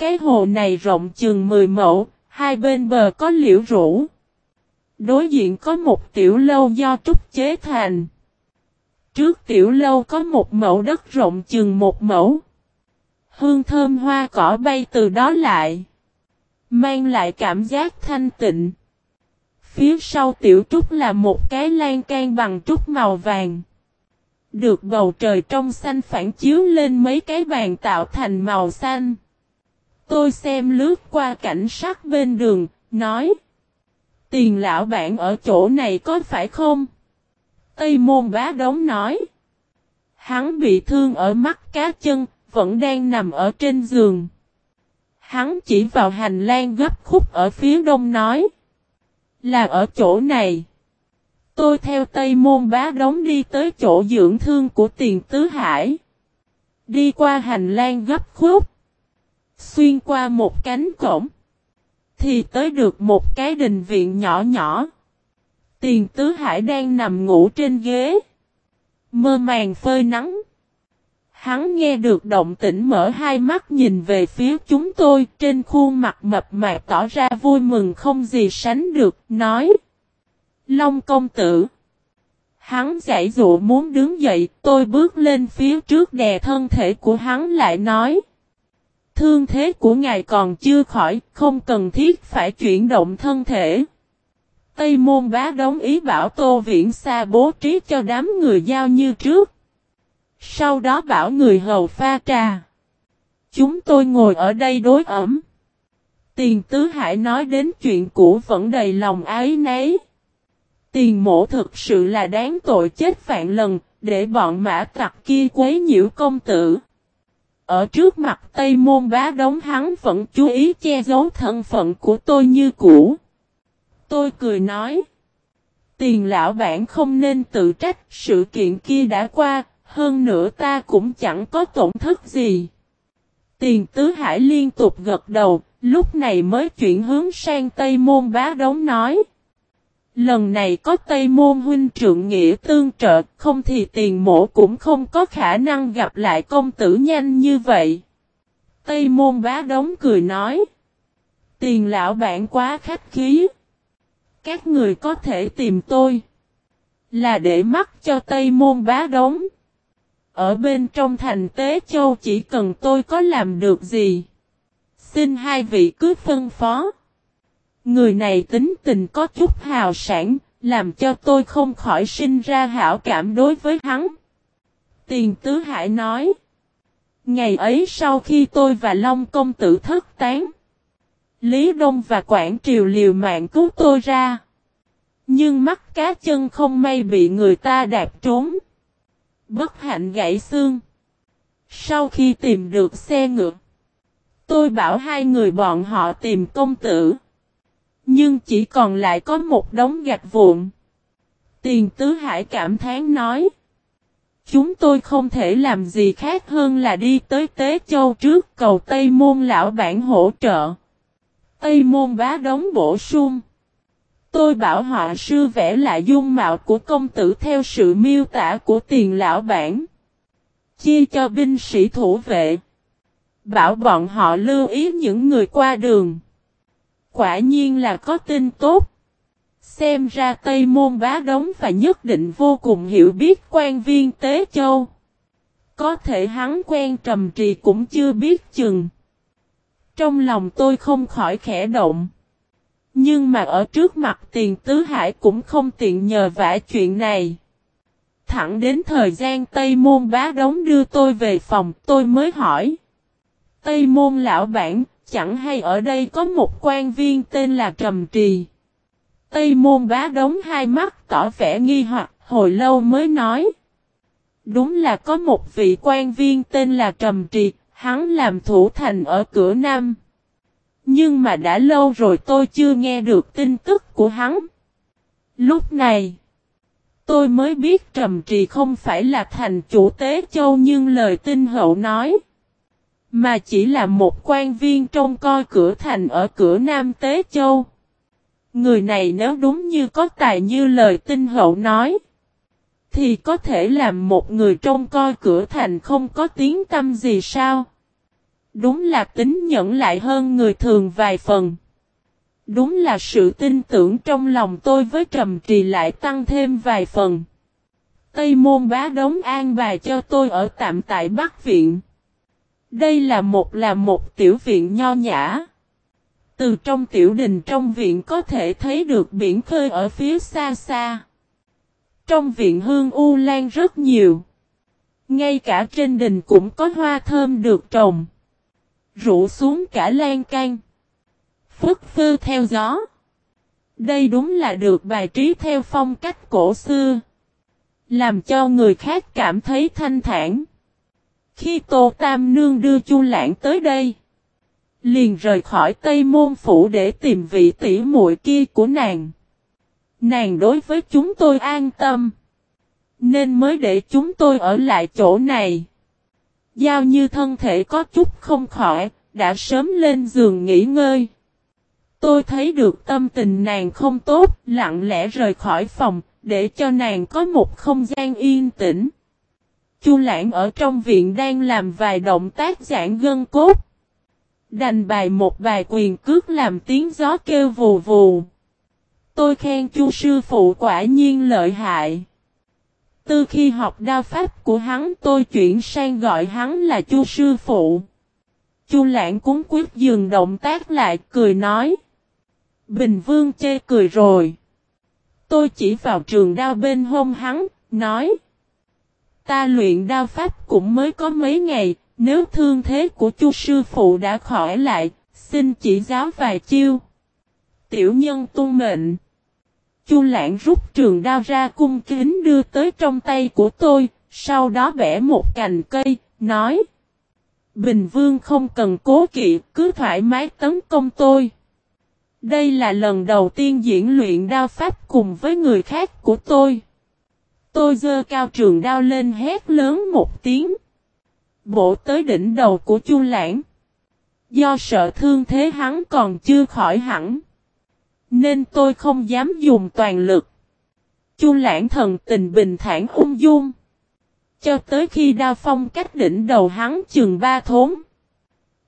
Cái hồ này rộng chừng 10 mẫu, hai bên bờ có liễu rũ. Đối diện có một tiểu lâu do trúc chế thành. Trước tiểu lâu có một mẫu đất rộng chừng một mẫu. Hương thơm hoa cỏ bay từ đó lại. Mang lại cảm giác thanh tịnh. Phía sau tiểu trúc là một cái lan can bằng trúc màu vàng. Được bầu trời trong xanh phản chiếu lên mấy cái bàn tạo thành màu xanh. Tôi xem lướt qua cảnh sát bên đường, nói. Tiền lão bạn ở chỗ này có phải không? Tây môn bá đống nói. Hắn bị thương ở mắt cá chân, vẫn đang nằm ở trên giường. Hắn chỉ vào hành lang gấp khúc ở phía đông nói. Là ở chỗ này. Tôi theo Tây Môn Bá Đống đi tới chỗ dưỡng thương của tiền tứ hải. Đi qua hành lang gấp khúc. Xuyên qua một cánh cổng. Thì tới được một cái đình viện nhỏ nhỏ. Tiền tứ hải đang nằm ngủ trên ghế. Mơ màng phơi nắng. Hắn nghe được động tĩnh mở hai mắt nhìn về phía chúng tôi trên khuôn mặt mập mạp tỏ ra vui mừng không gì sánh được, nói. Long công tử. Hắn giải dụ muốn đứng dậy, tôi bước lên phía trước đè thân thể của hắn lại nói. Thương thế của ngài còn chưa khỏi, không cần thiết phải chuyển động thân thể. Tây môn bá đóng ý bảo Tô Viễn Sa bố trí cho đám người giao như trước. Sau đó bảo người hầu pha trà. Chúng tôi ngồi ở đây đối ẩm. Tiền Tứ Hải nói đến chuyện cũ vẫn đầy lòng ái nấy. Tiền mổ thực sự là đáng tội chết vạn lần, để bọn mã tặc kia quấy nhiễu công tử. Ở trước mặt Tây Môn bá đống hắn vẫn chú ý che giấu thân phận của tôi như cũ. Tôi cười nói. Tiền lão bản không nên tự trách sự kiện kia đã qua, hơn nữa ta cũng chẳng có tổn thất gì. Tiền tứ hải liên tục gật đầu, lúc này mới chuyển hướng sang Tây Môn bá đống nói. Lần này có Tây Môn huynh trượng nghĩa tương trợ, không thì tiền mổ cũng không có khả năng gặp lại công tử nhanh như vậy. Tây Môn bá đống cười nói. Tiền lão bản quá khách khí. Các người có thể tìm tôi. Là để mắt cho Tây Môn bá đống. Ở bên trong thành Tế Châu chỉ cần tôi có làm được gì. Xin hai vị cứ phân phó. Người này tính tình có chút hào sản, làm cho tôi không khỏi sinh ra hảo cảm đối với hắn. Tiền Tứ Hải nói. Ngày ấy sau khi tôi và Long Công Tử thất tán. Lý Đông và Quảng Triều liều mạng cứu tôi ra. Nhưng mắt cá chân không may bị người ta đạp trốn. Bất hạnh gãy xương. Sau khi tìm được xe ngựa. Tôi bảo hai người bọn họ tìm công tử. Nhưng chỉ còn lại có một đống gạch vụn. Tiền tứ hải cảm thán nói. Chúng tôi không thể làm gì khác hơn là đi tới Tế Châu trước cầu Tây Môn lão bản hỗ trợ. Tây Môn bá đống bổ sung. Tôi bảo họa sư vẽ lại dung mạo của công tử theo sự miêu tả của tiền lão bản. Chia cho binh sĩ thủ vệ. Bảo bọn họ lưu ý những người qua đường. Quả nhiên là có tin tốt. Xem ra Tây Môn bá đống và nhất định vô cùng hiểu biết quan viên Tế Châu. Có thể hắn quen trầm trì cũng chưa biết chừng. Trong lòng tôi không khỏi khẽ động. Nhưng mà ở trước mặt tiền tứ hải cũng không tiện nhờ vả chuyện này. Thẳng đến thời gian Tây Môn bá đống đưa tôi về phòng tôi mới hỏi. Tây Môn lão bản, chẳng hay ở đây có một quan viên tên là Trầm Trì. Tây Môn bá đóng hai mắt tỏ vẻ nghi hoặc hồi lâu mới nói. Đúng là có một vị quan viên tên là Trầm Trì, hắn làm thủ thành ở cửa Nam. Nhưng mà đã lâu rồi tôi chưa nghe được tin tức của hắn. Lúc này, tôi mới biết Trầm Trì không phải là thành chủ tế châu nhưng lời tin hậu nói. Mà chỉ là một quan viên trông coi cửa thành ở cửa Nam Tế Châu. Người này nếu đúng như có tài như lời tinh hậu nói. Thì có thể làm một người trông coi cửa thành không có tiếng tâm gì sao? Đúng là tính nhẫn lại hơn người thường vài phần. Đúng là sự tin tưởng trong lòng tôi với trầm trì lại tăng thêm vài phần. Tây môn bá đống an bài cho tôi ở tạm tại Bắc Viện. Đây là một là một tiểu viện nho nhã. Từ trong tiểu đình trong viện có thể thấy được biển khơi ở phía xa xa. Trong viện hương u lan rất nhiều. Ngay cả trên đình cũng có hoa thơm được trồng. Rủ xuống cả lan can. Phất phơ theo gió. Đây đúng là được bài trí theo phong cách cổ xưa. Làm cho người khác cảm thấy thanh thản. Khi Tô Tam Nương đưa Chu Lãng tới đây. Liền rời khỏi Tây Môn Phủ để tìm vị tỷ muội kia của nàng. Nàng đối với chúng tôi an tâm. Nên mới để chúng tôi ở lại chỗ này. Giao như thân thể có chút không khỏi, đã sớm lên giường nghỉ ngơi. Tôi thấy được tâm tình nàng không tốt, lặng lẽ rời khỏi phòng, để cho nàng có một không gian yên tĩnh. Chu Lãng ở trong viện đang làm vài động tác giãn gân cốt. Đành bài một bài quyền cước làm tiếng gió kêu vù vù. Tôi khen Chu sư phụ quả nhiên lợi hại. Từ khi học đao pháp của hắn tôi chuyển sang gọi hắn là Chu sư phụ. Chu Lãng cúng quyết dừng động tác lại cười nói. Bình Vương chê cười rồi. Tôi chỉ vào trường đao bên hông hắn, nói. Ta luyện đao pháp cũng mới có mấy ngày, nếu thương thế của chu sư phụ đã khỏi lại, xin chỉ giáo vài chiêu. Tiểu nhân tuân mệnh. Chu lãng rút trường đao ra cung kính đưa tới trong tay của tôi, sau đó bẻ một cành cây, nói. Bình Vương không cần cố kỵ, cứ thoải mái tấn công tôi. Đây là lần đầu tiên diễn luyện đao pháp cùng với người khác của tôi. Tôi dơ cao trường đao lên hét lớn một tiếng. Bổ tới đỉnh đầu của Chu Lãng. Do sợ thương thế hắn còn chưa khỏi hẳn. Nên tôi không dám dùng toàn lực. Chu Lãng thần tình bình thản ung dung. Cho tới khi đao phong cách đỉnh đầu hắn chừng ba thốn.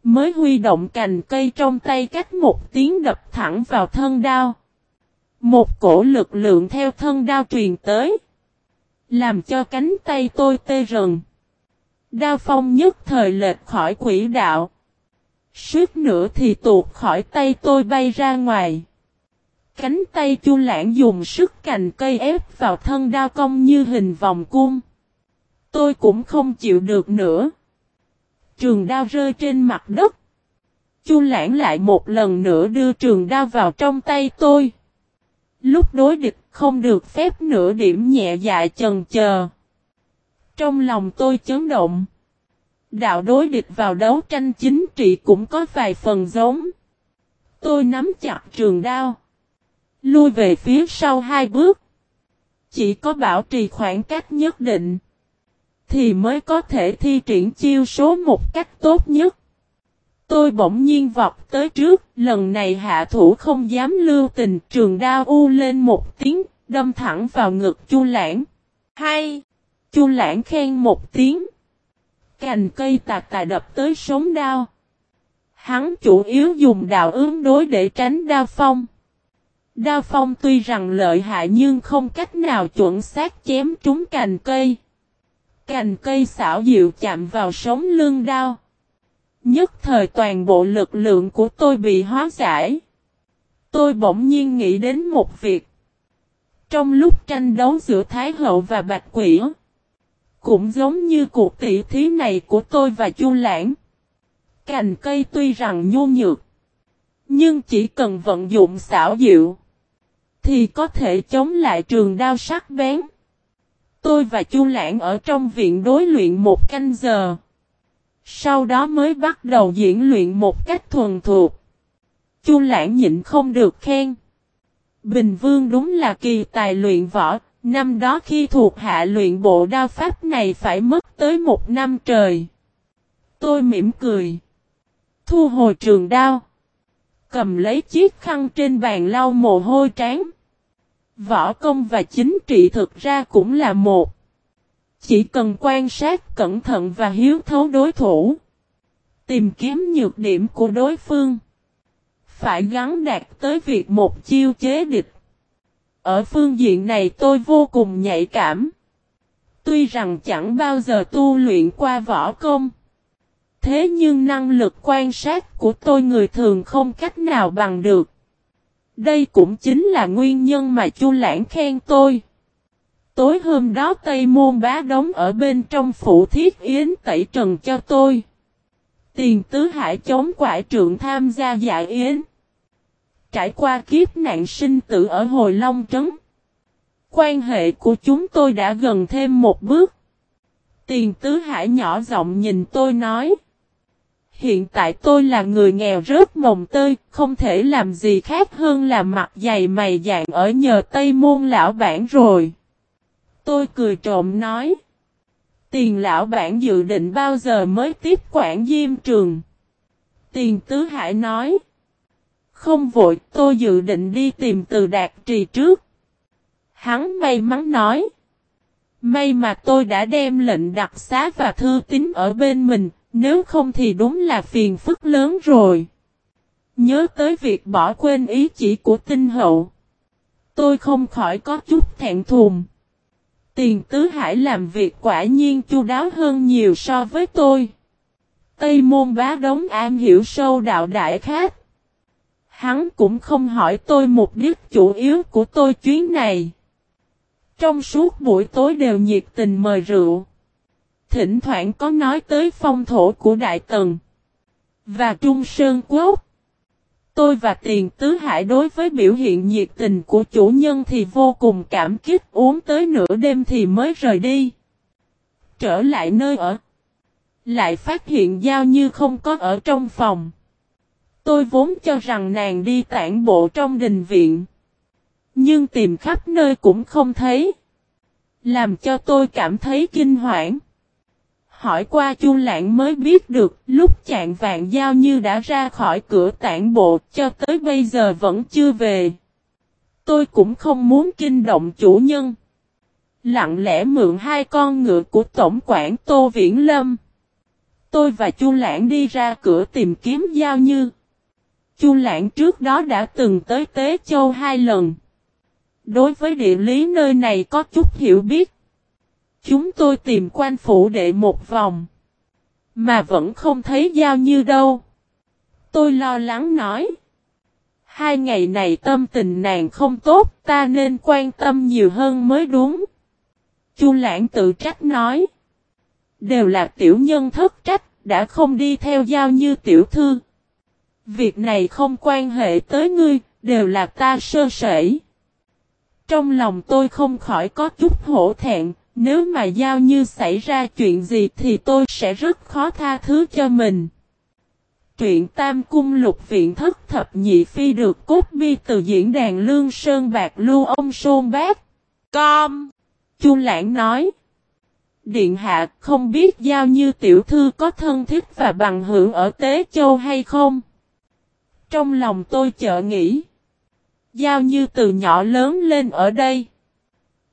Mới huy động cành cây trong tay cách một tiếng đập thẳng vào thân đao. Một cổ lực lượng theo thân đao truyền tới. Làm cho cánh tay tôi tê rần. Đao phong nhất thời lệch khỏi quỹ đạo. Suốt nữa thì tuột khỏi tay tôi bay ra ngoài. Cánh tay chu lãng dùng sức cành cây ép vào thân đao công như hình vòng cung. Tôi cũng không chịu được nữa. Trường đao rơi trên mặt đất. Chu lãng lại một lần nữa đưa trường đao vào trong tay tôi. Lúc đối địch không được phép nửa điểm nhẹ dạ chần chờ. Trong lòng tôi chấn động. Đạo đối địch vào đấu tranh chính trị cũng có vài phần giống. Tôi nắm chặt trường đao. Lui về phía sau hai bước. Chỉ có bảo trì khoảng cách nhất định. Thì mới có thể thi triển chiêu số một cách tốt nhất. Tôi bỗng nhiên vọc tới trước, lần này hạ thủ không dám lưu tình, trường đao u lên một tiếng, đâm thẳng vào ngực Chu Lãng. Hay! Chu Lãng khen một tiếng. Cành cây tạc tà đập tới sống đao. Hắn chủ yếu dùng đạo ứng đối để tránh đao phong. Đao phong tuy rằng lợi hại nhưng không cách nào chuẩn xác chém trúng cành cây. Cành cây xảo diệu chạm vào sống lưng đao. Nhất thời toàn bộ lực lượng của tôi bị hóa giải. Tôi bỗng nhiên nghĩ đến một việc. Trong lúc tranh đấu giữa Thái Hậu và Bạch Quỷ, cũng giống như cuộc tỷ thí này của tôi và Chu Lãng. Cành cây tuy rằng nhu nhược, nhưng chỉ cần vận dụng xảo diệu, thì có thể chống lại trường đao sắc bén. Tôi và Chu Lãng ở trong viện đối luyện một canh giờ. Sau đó mới bắt đầu diễn luyện một cách thuần thuộc. Chu Lãng nhịn không được khen. Bình Vương đúng là kỳ tài luyện võ, năm đó khi thuộc hạ luyện bộ đao pháp này phải mất tới một năm trời. Tôi mỉm cười. Thu hồi trường đao. Cầm lấy chiếc khăn trên bàn lau mồ hôi trán. Võ công và chính trị thực ra cũng là một. Chỉ cần quan sát cẩn thận và hiếu thấu đối thủ. Tìm kiếm nhược điểm của đối phương. Phải gắn đạt tới việc một chiêu chế địch. Ở phương diện này tôi vô cùng nhạy cảm. Tuy rằng chẳng bao giờ tu luyện qua võ công. Thế nhưng năng lực quan sát của tôi người thường không cách nào bằng được. Đây cũng chính là nguyên nhân mà Chu Lãng khen tôi. Tối hôm đó Tây Môn bá đóng ở bên trong phủ thiết yến tẩy trần cho tôi. Tiền tứ hải chống quải trượng tham gia dạ yến. Trải qua kiếp nạn sinh tử ở Hồi Long Trấn. Quan hệ của chúng tôi đã gần thêm một bước. Tiền tứ hải nhỏ giọng nhìn tôi nói. Hiện tại tôi là người nghèo rớt mồng tơi, không thể làm gì khác hơn là mặt dày mày dạng ở nhờ Tây Môn lão bản rồi. Tôi cười trộm nói. Tiền lão bản dự định bao giờ mới tiếp quản diêm trường. Tiền tứ hải nói. Không vội, tôi dự định đi tìm từ đạt trì trước. Hắn may mắn nói. May mà tôi đã đem lệnh đặc xá và thư tín ở bên mình, nếu không thì đúng là phiền phức lớn rồi. Nhớ tới việc bỏ quên ý chỉ của tinh hậu. Tôi không khỏi có chút thẹn thùng. Tiền tứ hải làm việc quả nhiên chu đáo hơn nhiều so với tôi. Tây môn bá đống am hiểu sâu đạo đại khác. Hắn cũng không hỏi tôi mục đích chủ yếu của tôi chuyến này. Trong suốt buổi tối đều nhiệt tình mời rượu. Thỉnh thoảng có nói tới phong thổ của Đại Tần. Và Trung Sơn Quốc. Tôi và Tiền Tứ Hải đối với biểu hiện nhiệt tình của chủ nhân thì vô cùng cảm kích, uống tới nửa đêm thì mới rời đi. Trở lại nơi ở. Lại phát hiện Giao Như không có ở trong phòng. Tôi vốn cho rằng nàng đi tản bộ trong đình viện. Nhưng tìm khắp nơi cũng không thấy. Làm cho tôi cảm thấy kinh hoảng. Hỏi qua Chu Lãng mới biết được, lúc chạng vạn giao như đã ra khỏi cửa tản bộ, cho tới bây giờ vẫn chưa về. Tôi cũng không muốn kinh động chủ nhân. Lặng lẽ mượn hai con ngựa của Tổng quản Tô Viễn Lâm. Tôi và Chu Lãng đi ra cửa tìm kiếm giao như. Chu Lãng trước đó đã từng tới Tế Châu hai lần. Đối với địa lý nơi này có chút hiểu biết. Chúng tôi tìm quan phủ đệ một vòng. Mà vẫn không thấy giao như đâu. Tôi lo lắng nói. Hai ngày này tâm tình nàng không tốt, ta nên quan tâm nhiều hơn mới đúng. Chu lãng tự trách nói. Đều là tiểu nhân thất trách, đã không đi theo giao như tiểu thư. Việc này không quan hệ tới ngươi, đều là ta sơ sẩy. Trong lòng tôi không khỏi có chút hổ thẹn, nếu mà giao như xảy ra chuyện gì thì tôi sẽ rất khó tha thứ cho mình. Truyện Tam Cung Lục Viện Thất Thập Nhị Phi được cốt bi từ diễn đàn Lương Sơn Bạc Lưu ông Sôn Bác. Com. Chu Lãng nói. Điện hạ, không biết giao như tiểu thư có thân thiết và bằng hữu ở Tế Châu hay không? Trong lòng tôi chợ nghĩ. Giao như từ nhỏ lớn lên ở đây.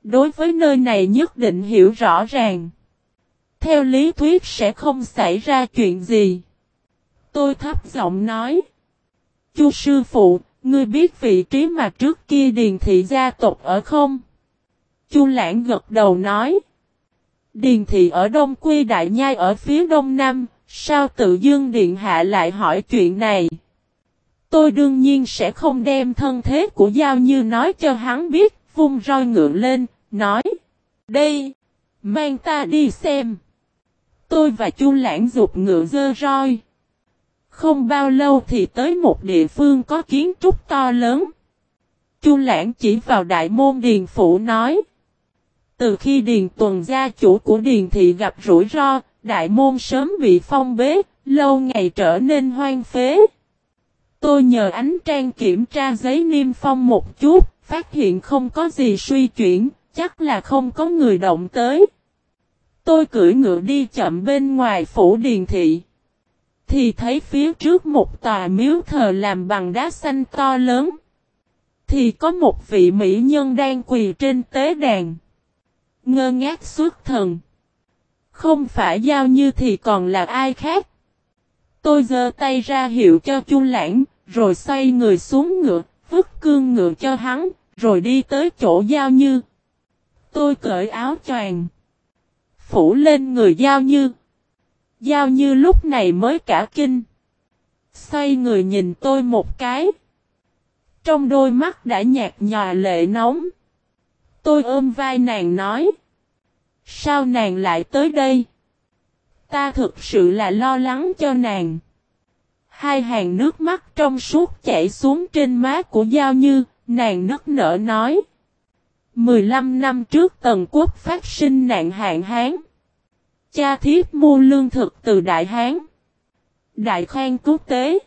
Đối với nơi này nhất định hiểu rõ ràng. Theo lý thuyết sẽ không xảy ra chuyện gì. Tôi thấp giọng nói. Chu sư phụ, ngươi biết vị trí mà trước kia điền thị gia tộc ở không? Chu lãng gật đầu nói. Điền thị ở Đông Quy Đại Nhai ở phía Đông Nam, sao tự dương điện hạ lại hỏi chuyện này? Tôi đương nhiên sẽ không đem thân thế của Giao Như nói cho hắn biết, vung roi ngựa lên, nói. Đây, mang ta đi xem. Tôi và Chu Lãng dục ngựa dơ roi. Không bao lâu thì tới một địa phương có kiến trúc to lớn. Chu Lãng chỉ vào đại môn Điền Phủ nói. Từ khi Điền Tuần gia chủ của Điền Thị gặp rủi ro, đại môn sớm bị phong bế, lâu ngày trở nên hoang phế. Tôi nhờ ánh trang kiểm tra giấy niêm phong một chút, phát hiện không có gì suy chuyển, chắc là không có người động tới. Tôi cưỡi ngựa đi chậm bên ngoài phủ điền thị. Thì thấy phía trước một tòa miếu thờ làm bằng đá xanh to lớn. Thì có một vị mỹ nhân đang quỳ trên tế đàn. Ngơ ngác suốt thần. Không phải giao như thì còn là ai khác. Tôi giơ tay ra hiệu cho Chu Lãng, rồi xoay người xuống ngựa, vứt cương ngựa cho hắn, rồi đi tới chỗ Giao Như. Tôi cởi áo choàng, phủ lên người Giao Như. Giao Như lúc này mới cả kinh. Xoay người nhìn tôi một cái. Trong đôi mắt đã nhạt nhòa lệ nóng. Tôi ôm vai nàng nói. Sao nàng lại tới đây? Ta thực sự là lo lắng cho nàng. Hai hàng nước mắt trong suốt chảy xuống trên má của Giao Như, nàng nức nở nói. 15 năm trước Tần Quốc phát sinh nạn hạn hán. Cha thiếp mua lương thực từ Đại Hán. Đại Khang cứu tế.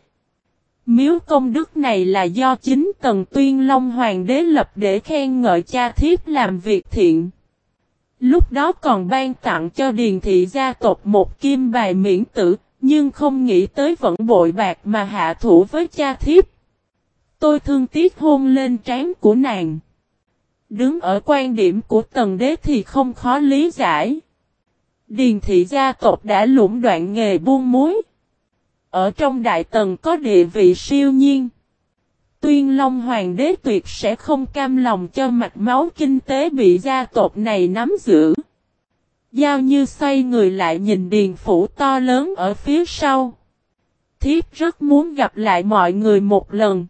Miếu công đức này là do chính Tần Tuyên Long Hoàng đế lập để khen ngợi cha thiếp làm việc thiện. Lúc đó còn ban tặng cho Điền Thị gia tộc một kim bài miễn tử, nhưng không nghĩ tới vẫn bội bạc mà hạ thủ với cha thiếp. Tôi thương tiếc hôn lên trán của nàng. Đứng ở quan điểm của tần đế thì không khó lý giải. Điền thị gia tộc đã lũng đoạn nghề buôn muối. Ở trong đại tần có địa vị siêu nhiên. Tuyên Long Hoàng đế tuyệt sẽ không cam lòng cho mạch máu kinh tế bị gia tộc này nắm giữ. Giao như xoay người lại nhìn điền phủ to lớn ở phía sau. Thiếp rất muốn gặp lại mọi người một lần.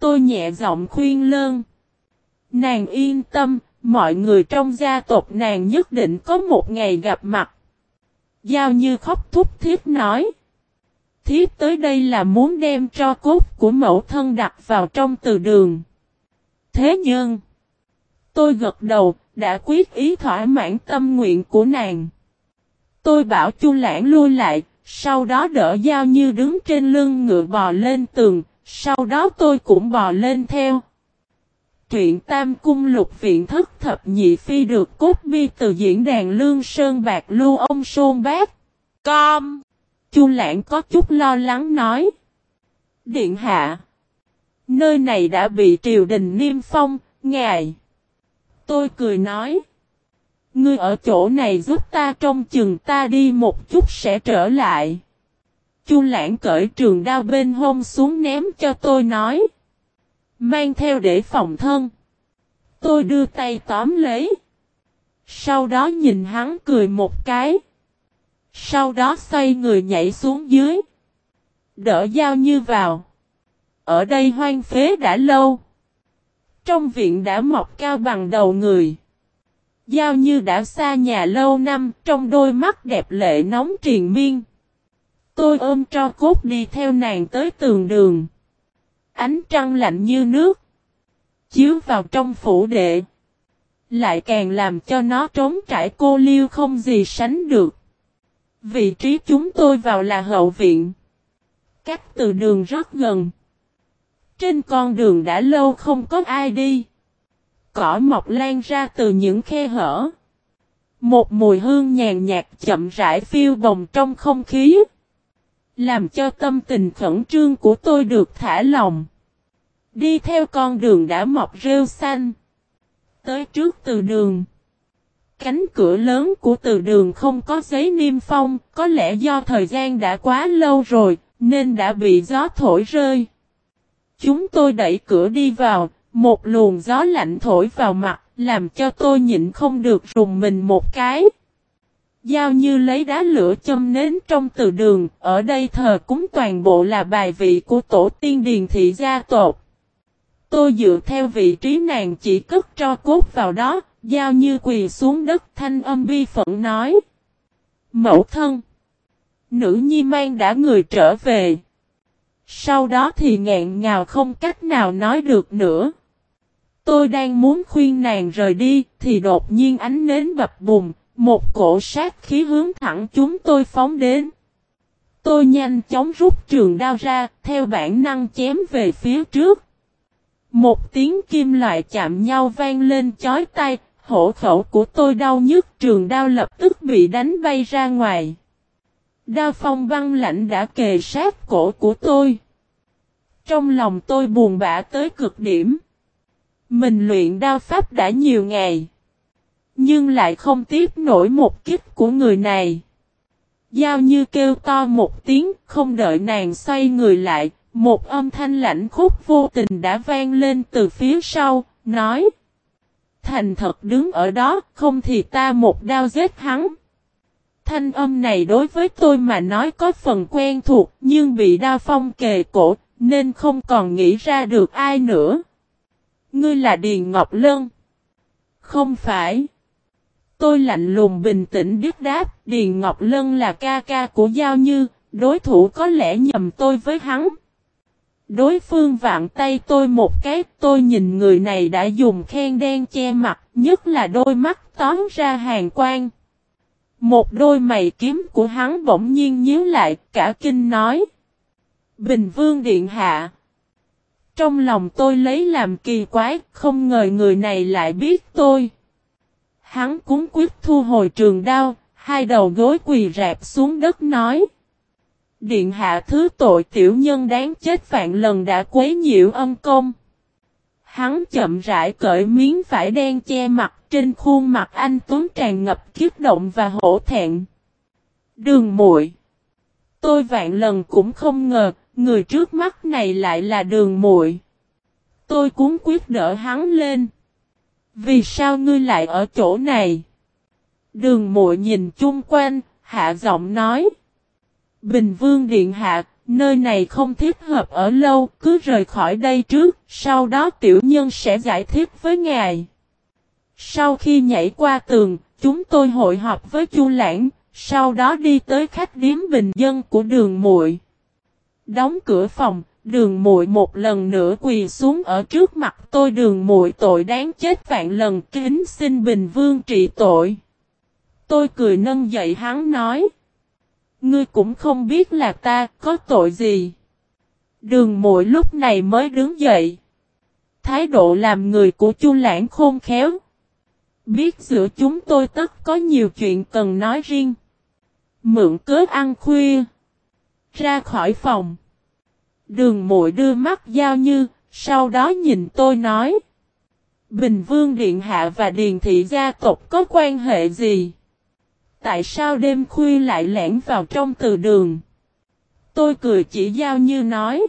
Tôi nhẹ giọng khuyên lơn. Nàng yên tâm, mọi người trong gia tộc nàng nhất định có một ngày gặp mặt. Giao như khóc thúc thiết nói. thiết tới đây là muốn đem cho cốt của mẫu thân đặt vào trong từ đường. Thế nhưng, tôi gật đầu, đã quyết ý thỏa mãn tâm nguyện của nàng. Tôi bảo Chu Lãng lui lại, sau đó đỡ Giao Như đứng trên lưng ngựa bò lên tường, sau đó tôi cũng bò lên theo. Truyện Tam Cung Lục Viện Thất Thập Nhị Phi được cốt bi từ diễn đàn Lương Sơn Bạc Lưu ông Sôn Bác. Com. Chu Lãng có chút lo lắng nói. Điện hạ. Nơi này đã bị triều đình niêm phong, ngài. Tôi cười nói. Ngươi ở chỗ này giúp ta trong chừng ta đi một chút sẽ trở lại. Chu lãng cởi trường đao bên hông xuống ném cho tôi nói. Mang theo để phòng thân. Tôi đưa tay tóm lấy. Sau đó nhìn hắn cười một cái. Sau đó xoay người nhảy xuống dưới. Đỡ dao như vào. Ở đây hoang phế đã lâu. Trong viện đã mọc cao bằng đầu người. Giao như đã xa nhà lâu năm, trong đôi mắt đẹp lệ nóng triền miên. Tôi ôm cho cốt đi theo nàng tới tường đường. Ánh trăng lạnh như nước. Chiếu vào trong phủ đệ. Lại càng làm cho nó trốn trải cô liêu không gì sánh được. Vị trí chúng tôi vào là hậu viện. Cách từ đường rất gần. Trên con đường đã lâu không có ai đi. Cỏ mọc lan ra từ những khe hở. Một mùi hương nhàn nhạt chậm rãi phiêu bồng trong không khí. Làm cho tâm tình khẩn trương của tôi được thả lòng. Đi theo con đường đã mọc rêu xanh. Tới trước từ đường. Cánh cửa lớn của từ đường không có giấy niêm phong, có lẽ do thời gian đã quá lâu rồi, nên đã bị gió thổi rơi. Chúng tôi đẩy cửa đi vào, một luồng gió lạnh thổi vào mặt, làm cho tôi nhịn không được rùng mình một cái. Giao như lấy đá lửa châm nến trong từ đường, ở đây thờ cúng toàn bộ là bài vị của tổ tiên điền thị gia tộc. Tôi dựa theo vị trí nàng chỉ cất cho cốt vào đó, giao như quỳ xuống đất thanh âm bi phận nói. Mẫu thân! Nữ nhi mang đã người trở về. Sau đó thì ngẹn ngào không cách nào nói được nữa. Tôi đang muốn khuyên nàng rời đi, thì đột nhiên ánh nến bập bùng, một cổ sát khí hướng thẳng chúng tôi phóng đến. Tôi nhanh chóng rút trường đao ra, theo bản năng chém về phía trước. Một tiếng kim loại chạm nhau vang lên chói tay, hổ khẩu của tôi đau nhức trường đao lập tức bị đánh bay ra ngoài. Đao phong băng lạnh đã kề sát cổ của tôi. Trong lòng tôi buồn bã tới cực điểm. Mình luyện đao pháp đã nhiều ngày. Nhưng lại không tiếp nổi một kích của người này. Giao như kêu to một tiếng, không đợi nàng xoay người lại, một âm thanh lạnh khúc vô tình đã vang lên từ phía sau, nói. Thành thật đứng ở đó, không thì ta một đao giết hắn. Thanh âm này đối với tôi mà nói có phần quen thuộc, nhưng bị đao phong kề cổ, nên không còn nghĩ ra được ai nữa. Ngươi là Điền Ngọc Lân. Không phải. Tôi lạnh lùng bình tĩnh đứt đáp, Điền Ngọc Lân là ca ca của Giao Như, đối thủ có lẽ nhầm tôi với hắn. Đối phương vạn tay tôi một cái, tôi nhìn người này đã dùng khen đen che mặt, nhất là đôi mắt tóm ra hàng quang. Một đôi mày kiếm của hắn bỗng nhiên nhíu lại, cả kinh nói. Bình Vương Điện Hạ. Trong lòng tôi lấy làm kỳ quái, không ngờ người này lại biết tôi. Hắn cúng quyết thu hồi trường đao, hai đầu gối quỳ rạp xuống đất nói. Điện hạ thứ tội tiểu nhân đáng chết vạn lần đã quấy nhiễu ân công. Hắn chậm rãi cởi miếng vải đen che mặt trên khuôn mặt anh Tuấn tràn ngập kiếp động và hổ thẹn. Đường muội Tôi vạn lần cũng không ngờ, người trước mắt này lại là đường muội Tôi cuốn quyết đỡ hắn lên. Vì sao ngươi lại ở chỗ này? Đường muội nhìn chung quanh, hạ giọng nói. Bình Vương Điện Hạ, nơi này không thích hợp ở lâu, cứ rời khỏi đây trước, sau đó tiểu nhân sẽ giải thích với ngài. Sau khi nhảy qua tường, chúng tôi hội họp với Chu Lãng, sau đó đi tới khách điếm bình dân của đường muội. Đóng cửa phòng, đường muội một lần nữa quỳ xuống ở trước mặt tôi, đường muội tội đáng chết vạn lần, kính xin bình vương trị tội. Tôi cười nâng dậy hắn nói. Ngươi cũng không biết là ta có tội gì. Đường muội lúc này mới đứng dậy. Thái độ làm người của chu lãng khôn khéo. Biết giữa chúng tôi tất có nhiều chuyện cần nói riêng. Mượn cớ ăn khuya. Ra khỏi phòng. Đường mội đưa mắt giao như, sau đó nhìn tôi nói. Bình Vương Điện Hạ và Điền Thị gia tộc có quan hệ gì? Tại sao đêm khuya lại lẻn vào trong từ đường? Tôi cười chỉ Giao Như nói.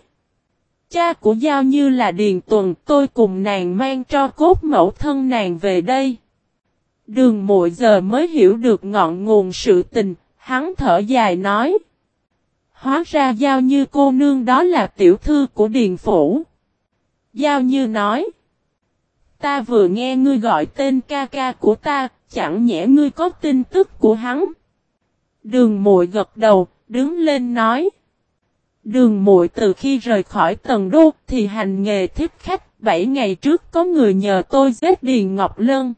Cha của Giao Như là Điền Tuần, tôi cùng nàng mang cho cốt mẫu thân nàng về đây. Đường mội giờ mới hiểu được ngọn nguồn sự tình, hắn thở dài nói. Hóa ra Giao Như cô nương đó là tiểu thư của Điền Phủ. Giao Như nói. Ta vừa nghe ngươi gọi tên ca ca của ta, chẳng nhẽ ngươi có tin tức của hắn. Đường muội gật đầu, đứng lên nói. Đường muội từ khi rời khỏi tầng đô thì hành nghề tiếp khách, bảy ngày trước có người nhờ tôi giết Điền Ngọc Lân.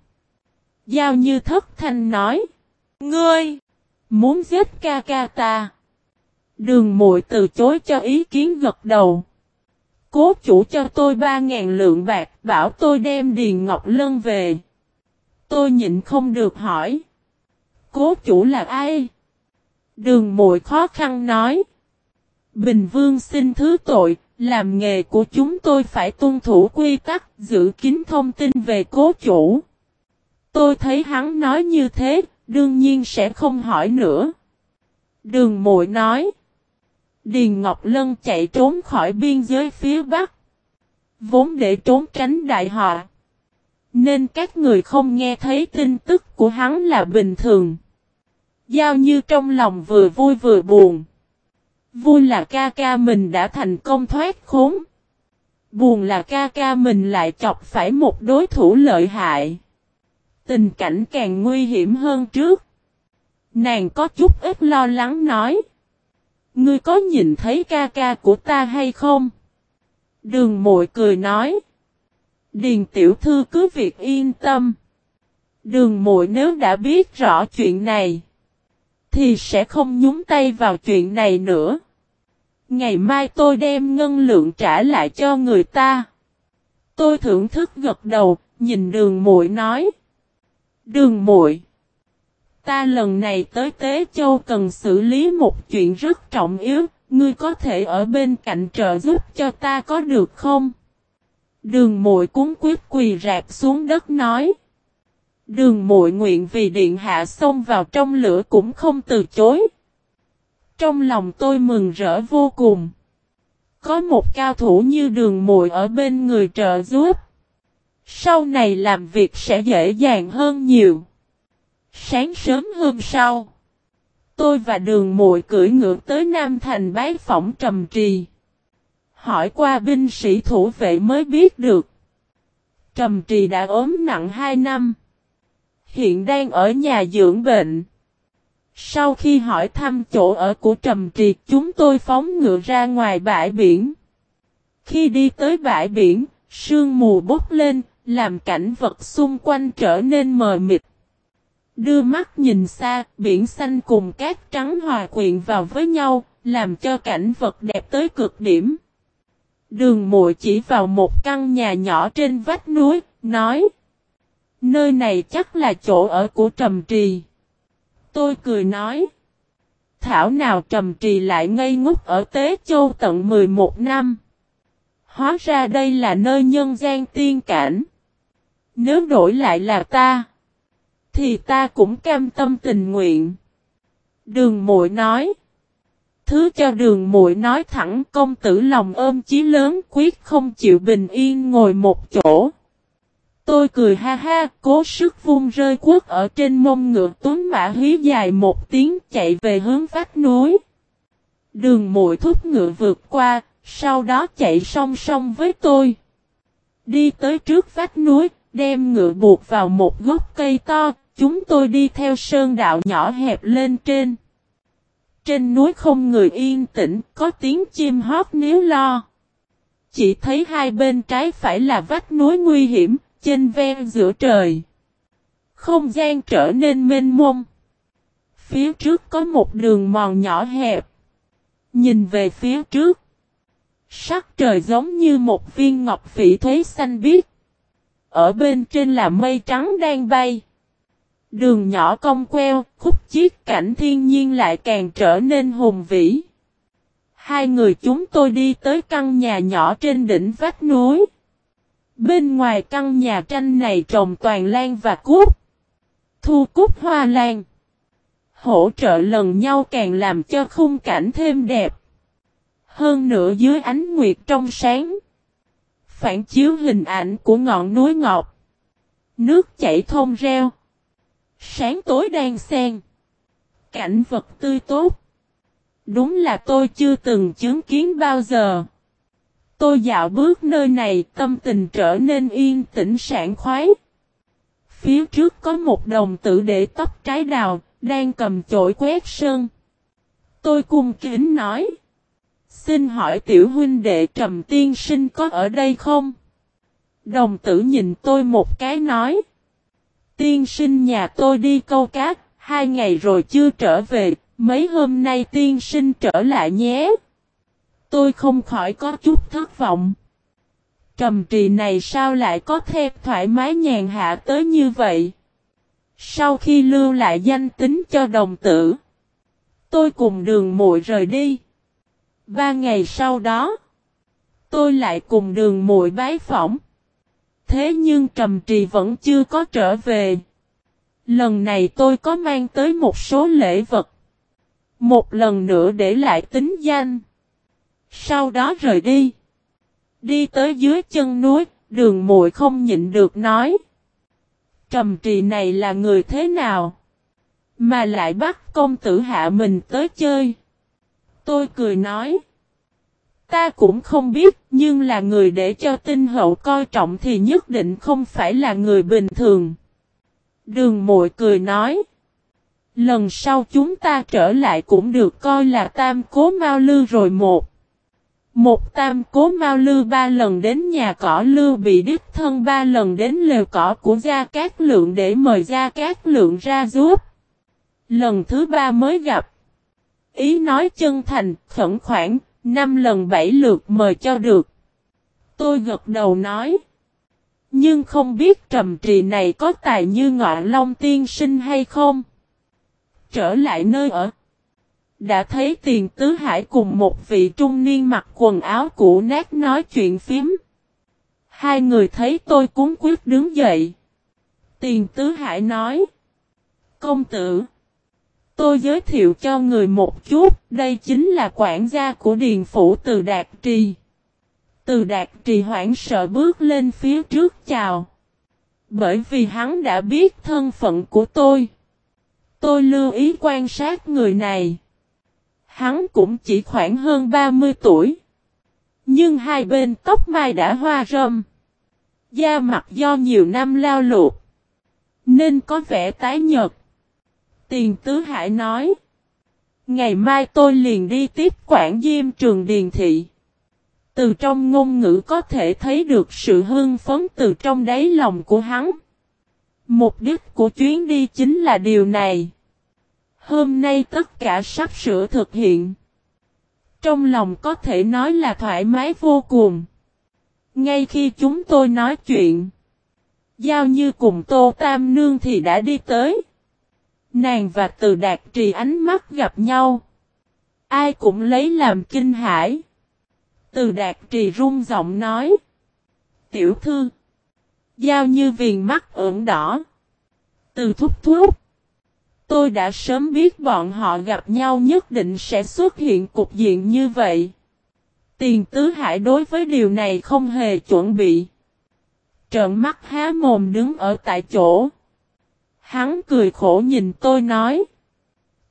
Giao như thất thanh nói. Ngươi! Muốn giết ca ca ta. Đường muội từ chối cho ý kiến gật đầu. Cố chủ cho tôi ba ngàn lượng bạc, bảo tôi đem Điền Ngọc Lân về. Tôi nhịn không được hỏi. Cố chủ là ai? Đường muội khó khăn nói. Bình Vương xin thứ tội, làm nghề của chúng tôi phải tuân thủ quy tắc, giữ kín thông tin về cố chủ. Tôi thấy hắn nói như thế, đương nhiên sẽ không hỏi nữa. Đường muội nói. Điền Ngọc Lân chạy trốn khỏi biên giới phía Bắc. Vốn để trốn tránh đại họa. Nên các người không nghe thấy tin tức của hắn là bình thường. Giao như trong lòng vừa vui vừa buồn. Vui là ca ca mình đã thành công thoát khốn. Buồn là ca ca mình lại chọc phải một đối thủ lợi hại. Tình cảnh càng nguy hiểm hơn trước. Nàng có chút ít lo lắng nói. Ngươi có nhìn thấy ca ca của ta hay không? Đường mội cười nói. Điền tiểu thư cứ việc yên tâm. Đường mội nếu đã biết rõ chuyện này. Thì sẽ không nhúng tay vào chuyện này nữa. Ngày mai tôi đem ngân lượng trả lại cho người ta. Tôi thưởng thức gật đầu, nhìn đường muội nói. Đường muội Ta lần này tới Tế Châu cần xử lý một chuyện rất trọng yếu, ngươi có thể ở bên cạnh trợ giúp cho ta có được không? Đường mội cúng quyết quỳ rạp xuống đất nói. Đường mội nguyện vì điện hạ xông vào trong lửa cũng không từ chối. Trong lòng tôi mừng rỡ vô cùng. Có một cao thủ như đường mội ở bên người trợ giúp. Sau này làm việc sẽ dễ dàng hơn nhiều. Sáng sớm hôm sau. Tôi và đường muội cưỡi ngựa tới Nam Thành bái phỏng trầm trì. Hỏi qua binh sĩ thủ vệ mới biết được. Trầm trì đã ốm nặng 2 năm. Hiện đang ở nhà dưỡng bệnh. Sau khi hỏi thăm chỗ ở của Trầm Trì chúng tôi phóng ngựa ra ngoài bãi biển. Khi đi tới bãi biển, sương mù bốc lên, làm cảnh vật xung quanh trở nên mờ mịt. Đưa mắt nhìn xa, biển xanh cùng cát trắng hòa quyện vào với nhau, làm cho cảnh vật đẹp tới cực điểm. Đường muội chỉ vào một căn nhà nhỏ trên vách núi, nói. Nơi này chắc là chỗ ở của Trầm Trì. Tôi cười nói. Thảo nào Trầm Trì lại ngây ngốc ở Tế Châu tận 11 năm. Hóa ra đây là nơi nhân gian tiên cảnh. Nếu đổi lại là ta. Thì ta cũng cam tâm tình nguyện. Đường muội nói. Thứ cho đường muội nói thẳng công tử lòng ôm chí lớn quyết không chịu bình yên ngồi một chỗ. Tôi cười ha ha, cố sức vung rơi quốc ở trên mông ngựa tuấn mã hí dài một tiếng chạy về hướng vách núi. Đường muội thúc ngựa vượt qua, sau đó chạy song song với tôi. Đi tới trước vách núi, đem ngựa buộc vào một gốc cây to, chúng tôi đi theo sơn đạo nhỏ hẹp lên trên. Trên núi không người yên tĩnh, có tiếng chim hót níu lo. Chỉ thấy hai bên trái phải là vách núi nguy hiểm, trên ven giữa trời. Không gian trở nên mênh mông. Phía trước có một đường mòn nhỏ hẹp. Nhìn về phía trước. Sắc trời giống như một viên ngọc phỉ thuế xanh biếc. Ở bên trên là mây trắng đang bay. Đường nhỏ cong queo, khúc chiếc cảnh thiên nhiên lại càng trở nên hùng vĩ. Hai người chúng tôi đi tới căn nhà nhỏ trên đỉnh vách núi. Bên ngoài căn nhà tranh này trồng toàn lan và cúc. Thu cúc hoa lan. Hỗ trợ lần nhau càng làm cho khung cảnh thêm đẹp. Hơn nữa dưới ánh nguyệt trong sáng. Phản chiếu hình ảnh của ngọn núi ngọc. Nước chảy thông reo. Sáng tối đang xen. Cảnh vật tươi tốt. Đúng là tôi chưa từng chứng kiến bao giờ. Tôi dạo bước nơi này tâm tình trở nên yên tĩnh sảng khoái. Phía trước có một đồng tử để tóc trái đào, đang cầm chổi quét sơn. Tôi cung kính nói. Xin hỏi tiểu huynh đệ trầm tiên sinh có ở đây không? Đồng tử nhìn tôi một cái nói. Tiên sinh nhà tôi đi câu cá hai ngày rồi chưa trở về, mấy hôm nay tiên sinh trở lại nhé. Tôi không khỏi có chút thất vọng. Trầm trì này sao lại có thể thoải mái nhàn hạ tới như vậy? Sau khi lưu lại danh tính cho đồng tử, tôi cùng đường muội rời đi. Ba ngày sau đó, tôi lại cùng đường muội bái phỏng. Thế nhưng Trầm Trì vẫn chưa có trở về. Lần này tôi có mang tới một số lễ vật. Một lần nữa để lại tính danh. Sau đó rời đi. Đi tới dưới chân núi, đường muội không nhịn được nói. Trầm trì này là người thế nào? Mà lại bắt công tử hạ mình tới chơi. Tôi cười nói. Ta cũng không biết, nhưng là người để cho tinh hậu coi trọng thì nhất định không phải là người bình thường. Đường mội cười nói. Lần sau chúng ta trở lại cũng được coi là tam cố mau lư rồi một. Một tam cố mau lư ba lần đến nhà cỏ lưu bị đích thân ba lần đến lều cỏ của Gia Cát Lượng để mời Gia Cát Lượng ra giúp. Lần thứ ba mới gặp. Ý nói chân thành, khẩn khoản, năm lần bảy lượt mời cho được. Tôi gật đầu nói. Nhưng không biết trầm trì này có tài như ngọa long tiên sinh hay không? Trở lại nơi ở. Đã thấy tiền tứ hải cùng một vị trung niên mặc quần áo cũ nát nói chuyện phím. Hai người thấy tôi cúng quyết đứng dậy. Tiền tứ hải nói. Công tử. Tôi giới thiệu cho người một chút, đây chính là quản gia của Điền Phủ Từ Đạt Trì. Từ Đạt Trì hoảng sợ bước lên phía trước chào. Bởi vì hắn đã biết thân phận của tôi. Tôi lưu ý quan sát người này. Hắn cũng chỉ khoảng hơn 30 tuổi. Nhưng hai bên tóc mai đã hoa râm. Da mặt do nhiều năm lao luộc. Nên có vẻ tái nhợt. Tiền Tứ Hải nói. Ngày mai tôi liền đi tiếp quản diêm trường điền thị. Từ trong ngôn ngữ có thể thấy được sự hưng phấn từ trong đáy lòng của hắn. Mục đích của chuyến đi chính là điều này. Hôm nay tất cả sắp sửa thực hiện. Trong lòng có thể nói là thoải mái vô cùng. Ngay khi chúng tôi nói chuyện, Giao như cùng Tô Tam Nương thì đã đi tới. Nàng và từ đạt trì ánh mắt gặp nhau. Ai cũng lấy làm kinh hãi. Từ đạt trì run giọng nói. Tiểu thư. Giao như viền mắt ửng đỏ. Từ thúc thúc. Tôi đã sớm biết bọn họ gặp nhau nhất định sẽ xuất hiện cục diện như vậy. Tiền tứ hải đối với điều này không hề chuẩn bị. Trợn mắt há mồm đứng ở tại chỗ. Hắn cười khổ nhìn tôi nói.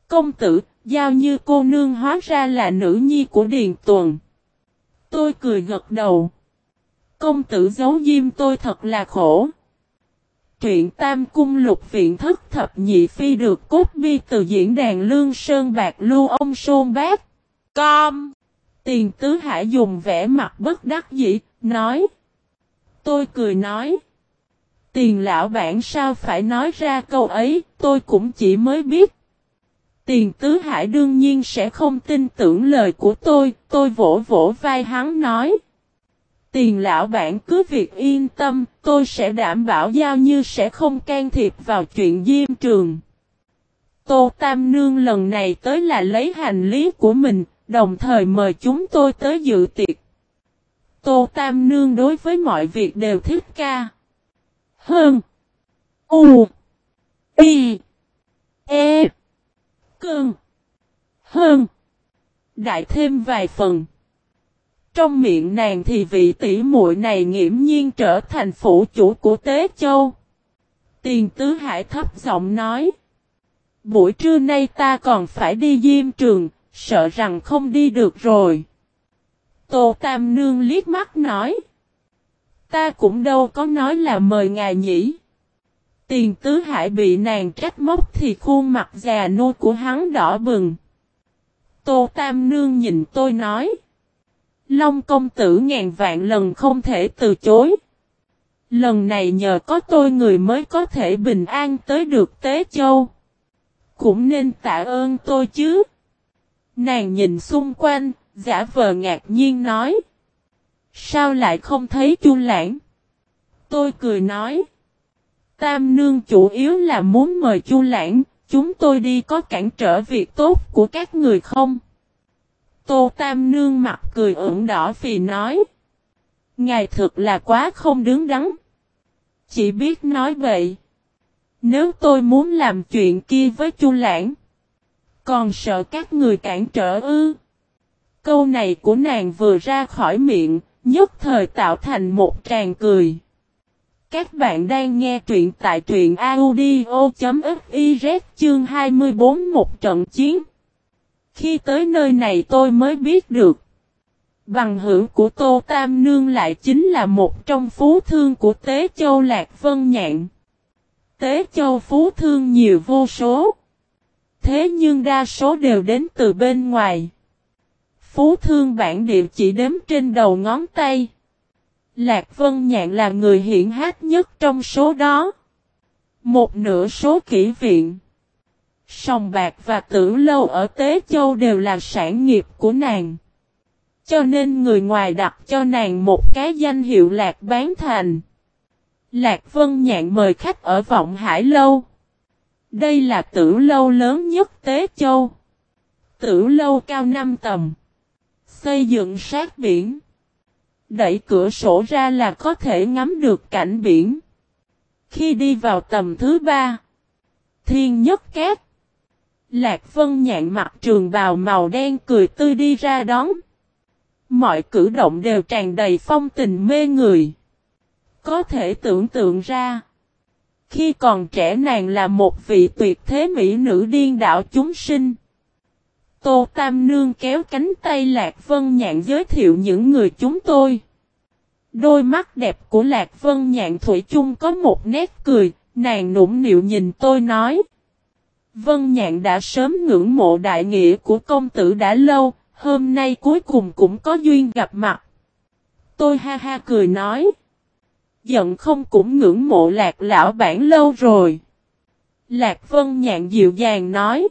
Công tử, giao như cô nương hóa ra là nữ nhi của Điền Tuần. Tôi cười gật đầu. Công tử giấu diêm tôi thật là khổ. Truyện Tam Cung Lục Viện Thất Thập Nhị Phi được cốt bi từ diễn đàn Lương Sơn Bạc Lưu ông Sôn Bác. Com. Tiền Tứ Hải dùng vẻ mặt bất đắc dĩ, nói. Tôi cười nói. Tiền lão bản sao phải nói ra câu ấy, tôi cũng chỉ mới biết. Tiền tứ hải đương nhiên sẽ không tin tưởng lời của tôi, tôi vỗ vỗ vai hắn nói. Tiền lão bản cứ việc yên tâm, tôi sẽ đảm bảo giao như sẽ không can thiệp vào chuyện diêm trường. Tô Tam Nương lần này tới là lấy hành lý của mình, đồng thời mời chúng tôi tới dự tiệc. Tô Tam Nương đối với mọi việc đều thích ca. Hơn. U. Y. E. Cơn. Hơn. Đại thêm vài phần. Trong miệng nàng thì vị tỷ muội này nghiễm nhiên trở thành phủ chủ của Tế Châu. Tiền Tứ Hải thấp giọng nói. Buổi trưa nay ta còn phải đi diêm trường, sợ rằng không đi được rồi. Tô Tam Nương liếc mắt nói. Ta cũng đâu có nói là mời ngài nhỉ. Tiền tứ hải bị nàng trách móc thì khuôn mặt già nô của hắn đỏ bừng. Tô Tam Nương nhìn tôi nói. Long công tử ngàn vạn lần không thể từ chối. Lần này nhờ có tôi người mới có thể bình an tới được Tế Châu. Cũng nên tạ ơn tôi chứ. Nàng nhìn xung quanh, giả vờ ngạc nhiên nói. Sao lại không thấy chu lãng? Tôi cười nói. Tam nương chủ yếu là muốn mời chu lãng, chúng tôi đi có cản trở việc tốt của các người không? Tô Tam nương mặt cười ửng đỏ vì nói. Ngài thực là quá không đứng đắn. Chỉ biết nói vậy. Nếu tôi muốn làm chuyện kia với chu lãng. Còn sợ các người cản trở ư. Câu này của nàng vừa ra khỏi miệng, nhất thời tạo thành một tràng cười. Các bạn đang nghe truyện tại truyện audio.fiz chương 24 một trận chiến. Khi tới nơi này tôi mới biết được. Bằng hữu của Tô Tam Nương lại chính là một trong phú thương của Tế Châu Lạc Vân Nhạn. Tế Châu phú thương nhiều vô số. Thế nhưng đa số đều đến từ bên ngoài. Phú thương bản địa chỉ đếm trên đầu ngón tay. Lạc Vân Nhạn là người hiện hát nhất trong số đó. Một nửa số kỹ viện. Sòng bạc và tử lâu ở Tế Châu đều là sản nghiệp của nàng. Cho nên người ngoài đặt cho nàng một cái danh hiệu Lạc Bán Thành. Lạc Vân Nhạn mời khách ở Vọng Hải Lâu. Đây là tử lâu lớn nhất Tế Châu. Tử lâu cao 5 tầm. Xây dựng sát biển. Đẩy cửa sổ ra là có thể ngắm được cảnh biển. Khi đi vào tầm thứ ba. Thiên nhất cát. Lạc Vân nhạn mặt trường bào màu đen cười tươi đi ra đón. Mọi cử động đều tràn đầy phong tình mê người. Có thể tưởng tượng ra. Khi còn trẻ nàng là một vị tuyệt thế mỹ nữ điên đảo chúng sinh. Tô Tam Nương kéo cánh tay Lạc Vân Nhạn giới thiệu những người chúng tôi. Đôi mắt đẹp của Lạc Vân Nhạn Thủy chung có một nét cười, nàng nũng nịu nhìn tôi nói. Vân Nhạn đã sớm ngưỡng mộ đại nghĩa của công tử đã lâu, hôm nay cuối cùng cũng có duyên gặp mặt. Tôi ha ha cười nói. Giận không cũng ngưỡng mộ lạc lão bản lâu rồi. Lạc Vân Nhạn dịu dàng nói.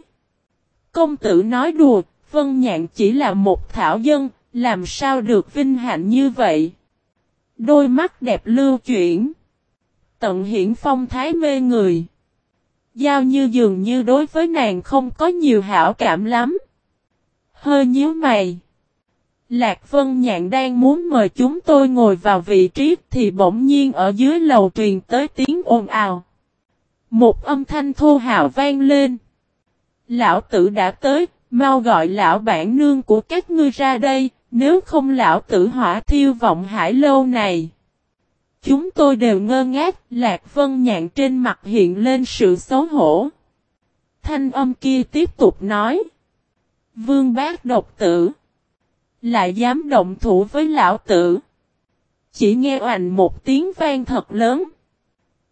Công tử nói đùa, Vân Nhạn chỉ là một thảo dân, làm sao được vinh hạnh như vậy? Đôi mắt đẹp lưu chuyển. Tận hiển phong thái mê người. Giao như dường như đối với nàng không có nhiều hảo cảm lắm. Hơi nhíu mày. Lạc Vân Nhạn đang muốn mời chúng tôi ngồi vào vị trí thì bỗng nhiên ở dưới lầu truyền tới tiếng ồn ào. Một âm thanh thô hào vang lên. Lão tử đã tới, mau gọi lão bản nương của các ngươi ra đây, nếu không lão tử hỏa thiêu vọng hải lâu này. Chúng tôi đều ngơ ngác, Lạc Vân Nhạn trên mặt hiện lên sự xấu hổ. Thanh âm kia tiếp tục nói. Vương bác độc tử. Lại dám động thủ với lão tử. Chỉ nghe oành một tiếng vang thật lớn.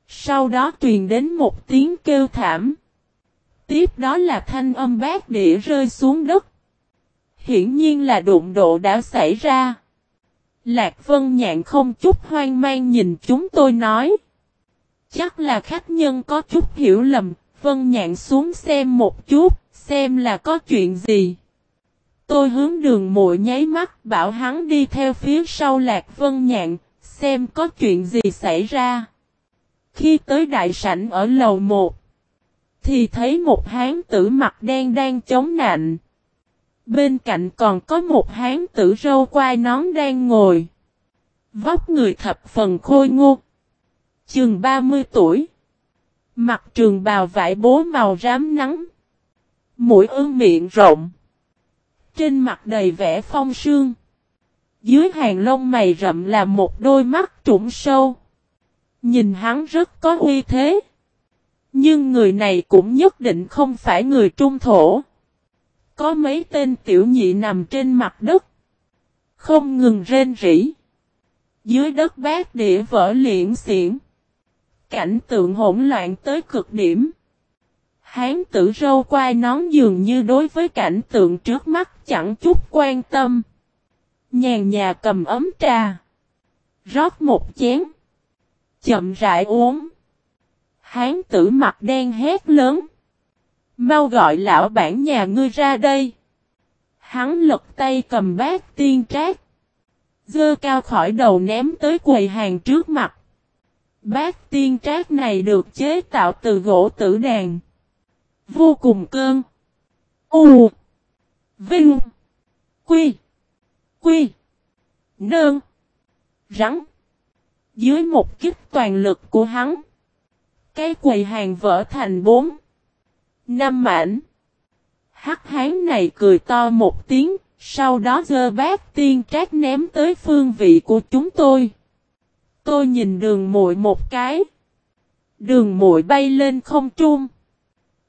Sau đó truyền đến một tiếng kêu thảm. Tiếp đó là thanh âm bát đĩa rơi xuống đất. Hiển nhiên là đụng độ đã xảy ra. Lạc Vân Nhạn không chút hoang mang nhìn chúng tôi nói. Chắc là khách nhân có chút hiểu lầm, Vân Nhạn xuống xem một chút, xem là có chuyện gì. Tôi hướng đường muội nháy mắt bảo hắn đi theo phía sau Lạc Vân Nhạn, xem có chuyện gì xảy ra. Khi tới đại sảnh ở lầu 1, thì thấy một hán tử mặt đen đang chống nạnh. Bên cạnh còn có một hán tử râu quai nón đang ngồi. Vóc người thập phần khôi ngô. Chừng 30 tuổi. Mặt trường bào vải bố màu rám nắng. Mũi ương miệng rộng. Trên mặt đầy vẻ phong sương. Dưới hàng lông mày rậm là một đôi mắt trũng sâu. Nhìn hắn rất có uy thế. Nhưng người này cũng nhất định không phải người trung thổ. Có mấy tên tiểu nhị nằm trên mặt đất. Không ngừng rên rỉ. Dưới đất bát địa vỡ liễn xiển. Cảnh tượng hỗn loạn tới cực điểm. Hán tử râu quai nón dường như đối với cảnh tượng trước mắt chẳng chút quan tâm. Nhàn nhà cầm ấm trà. Rót một chén. Chậm rãi uống. Hán tử mặt đen hét lớn. Mau gọi lão bản nhà ngươi ra đây. Hắn lật tay cầm bát tiên trác. Dơ cao khỏi đầu ném tới quầy hàng trước mặt. Bát tiên trác này được chế tạo từ gỗ tử đàn. Vô cùng cơn. U. Vinh. Quy. Quy. Nơn. Rắn. Dưới một kích toàn lực của hắn. Cái quầy hàng vỡ thành bốn. Năm mảnh. Hắc hán này cười to một tiếng, sau đó dơ bát tiên trác ném tới phương vị của chúng tôi. Tôi nhìn đường muội một cái. Đường muội bay lên không trung.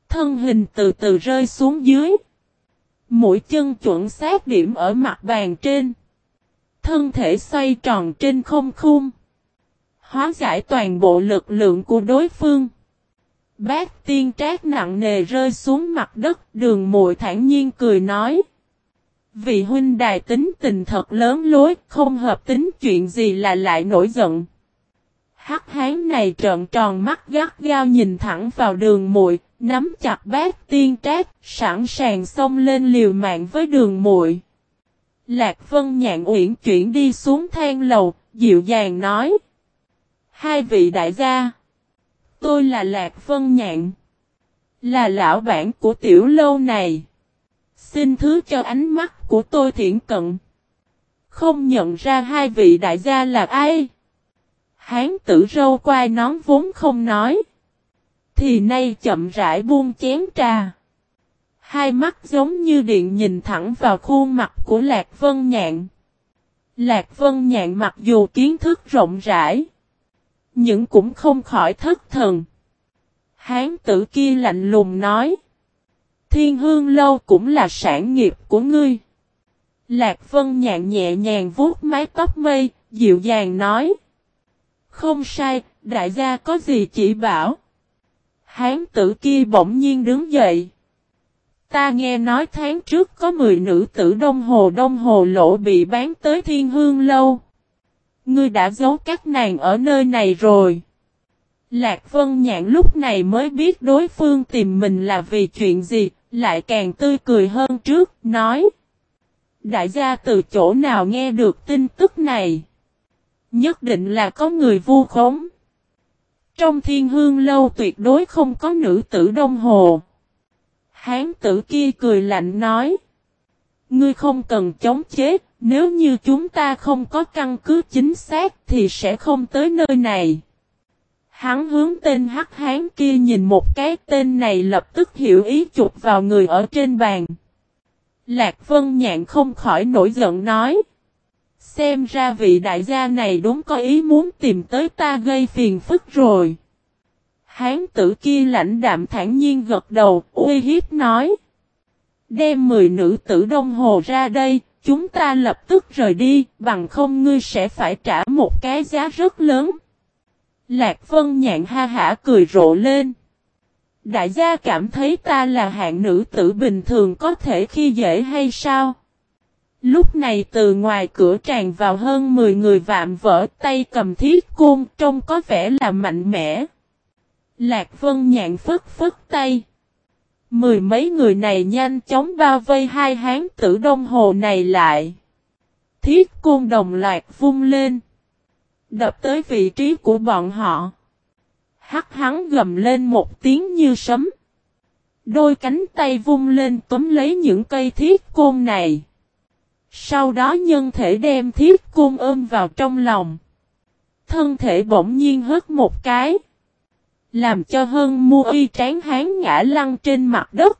Thân hình từ từ rơi xuống dưới. Mũi chân chuẩn xác điểm ở mặt bàn trên. Thân thể xoay tròn trên không khung. Hóa giải toàn bộ lực lượng của đối phương. Bác tiên trác nặng nề rơi xuống mặt đất đường muội thản nhiên cười nói. Vị huynh đài tính tình thật lớn lối, không hợp tính chuyện gì là lại nổi giận. Hắc hán này trợn tròn mắt gắt gao nhìn thẳng vào đường muội, nắm chặt bát tiên trác, sẵn sàng xông lên liều mạng với đường muội. Lạc Vân nhạn uyển chuyển đi xuống thang lầu, dịu dàng nói. Hai vị đại gia. Tôi là Lạc Vân nhạn. Là lão bản của tiểu lâu này. Xin thứ cho ánh mắt của tôi thiển cận. Không nhận ra hai vị đại gia là ai. Hán tử râu quai nón vốn không nói. Thì nay chậm rãi buông chén trà. Hai mắt giống như điện nhìn thẳng vào khuôn mặt của Lạc Vân Nhạn. Lạc Vân Nhạn mặc dù kiến thức rộng rãi, nhưng cũng không khỏi thất thần. Hán tử kia lạnh lùng nói. Thiên hương lâu cũng là sản nghiệp của ngươi. Lạc Vân nhạn nhẹ nhàng vuốt mái tóc mây, dịu dàng nói. Không sai, đại gia có gì chỉ bảo. Hán tử kia bỗng nhiên đứng dậy. Ta nghe nói tháng trước có 10 nữ tử Đông Hồ Đông Hồ Lỗ bị bán tới thiên hương lâu. Ngươi đã giấu các nàng ở nơi này rồi. Lạc Vân Nhạn lúc này mới biết đối phương tìm mình là vì chuyện gì, lại càng tươi cười hơn trước, nói. Đại gia từ chỗ nào nghe được tin tức này? Nhất định là có người vu khống. Trong thiên hương lâu tuyệt đối không có nữ tử đông hồ. Hán tử kia cười lạnh nói. Ngươi không cần chống chế, nếu như chúng ta không có căn cứ chính xác thì sẽ không tới nơi này. Hắn hướng tên hắc hán kia nhìn một cái tên này lập tức hiểu ý chụp vào người ở trên bàn. Lạc Vân Nhạn không khỏi nổi giận nói. Xem ra vị đại gia này đúng có ý muốn tìm tới ta gây phiền phức rồi. Hán tử kia lãnh đạm thản nhiên gật đầu, uy hiếp nói. Đem 10 nữ tử đông hồ ra đây, chúng ta lập tức rời đi, bằng không ngươi sẽ phải trả một cái giá rất lớn. Lạc Vân nhạn ha hả cười rộ lên. Đại gia cảm thấy ta là hạng nữ tử bình thường có thể khi dễ hay sao? Lúc này từ ngoài cửa tràn vào hơn 10 người vạm vỡ tay cầm thiết côn trông có vẻ là mạnh mẽ. Lạc Vân nhạn phức phức tay. Mười mấy người này nhanh chóng bao vây hai hán tử đông hồ này lại. Thiết côn đồng loạt vung lên. Đập tới vị trí của bọn họ. Hắc hắn gầm lên một tiếng như sấm. Đôi cánh tay vung lên túm lấy những cây thiết côn này. Sau đó nhân thể đem thiết côn ôm vào trong lòng. Thân thể bỗng nhiên hớt một cái. Làm cho hơn mua y tráng hán ngã lăn trên mặt đất.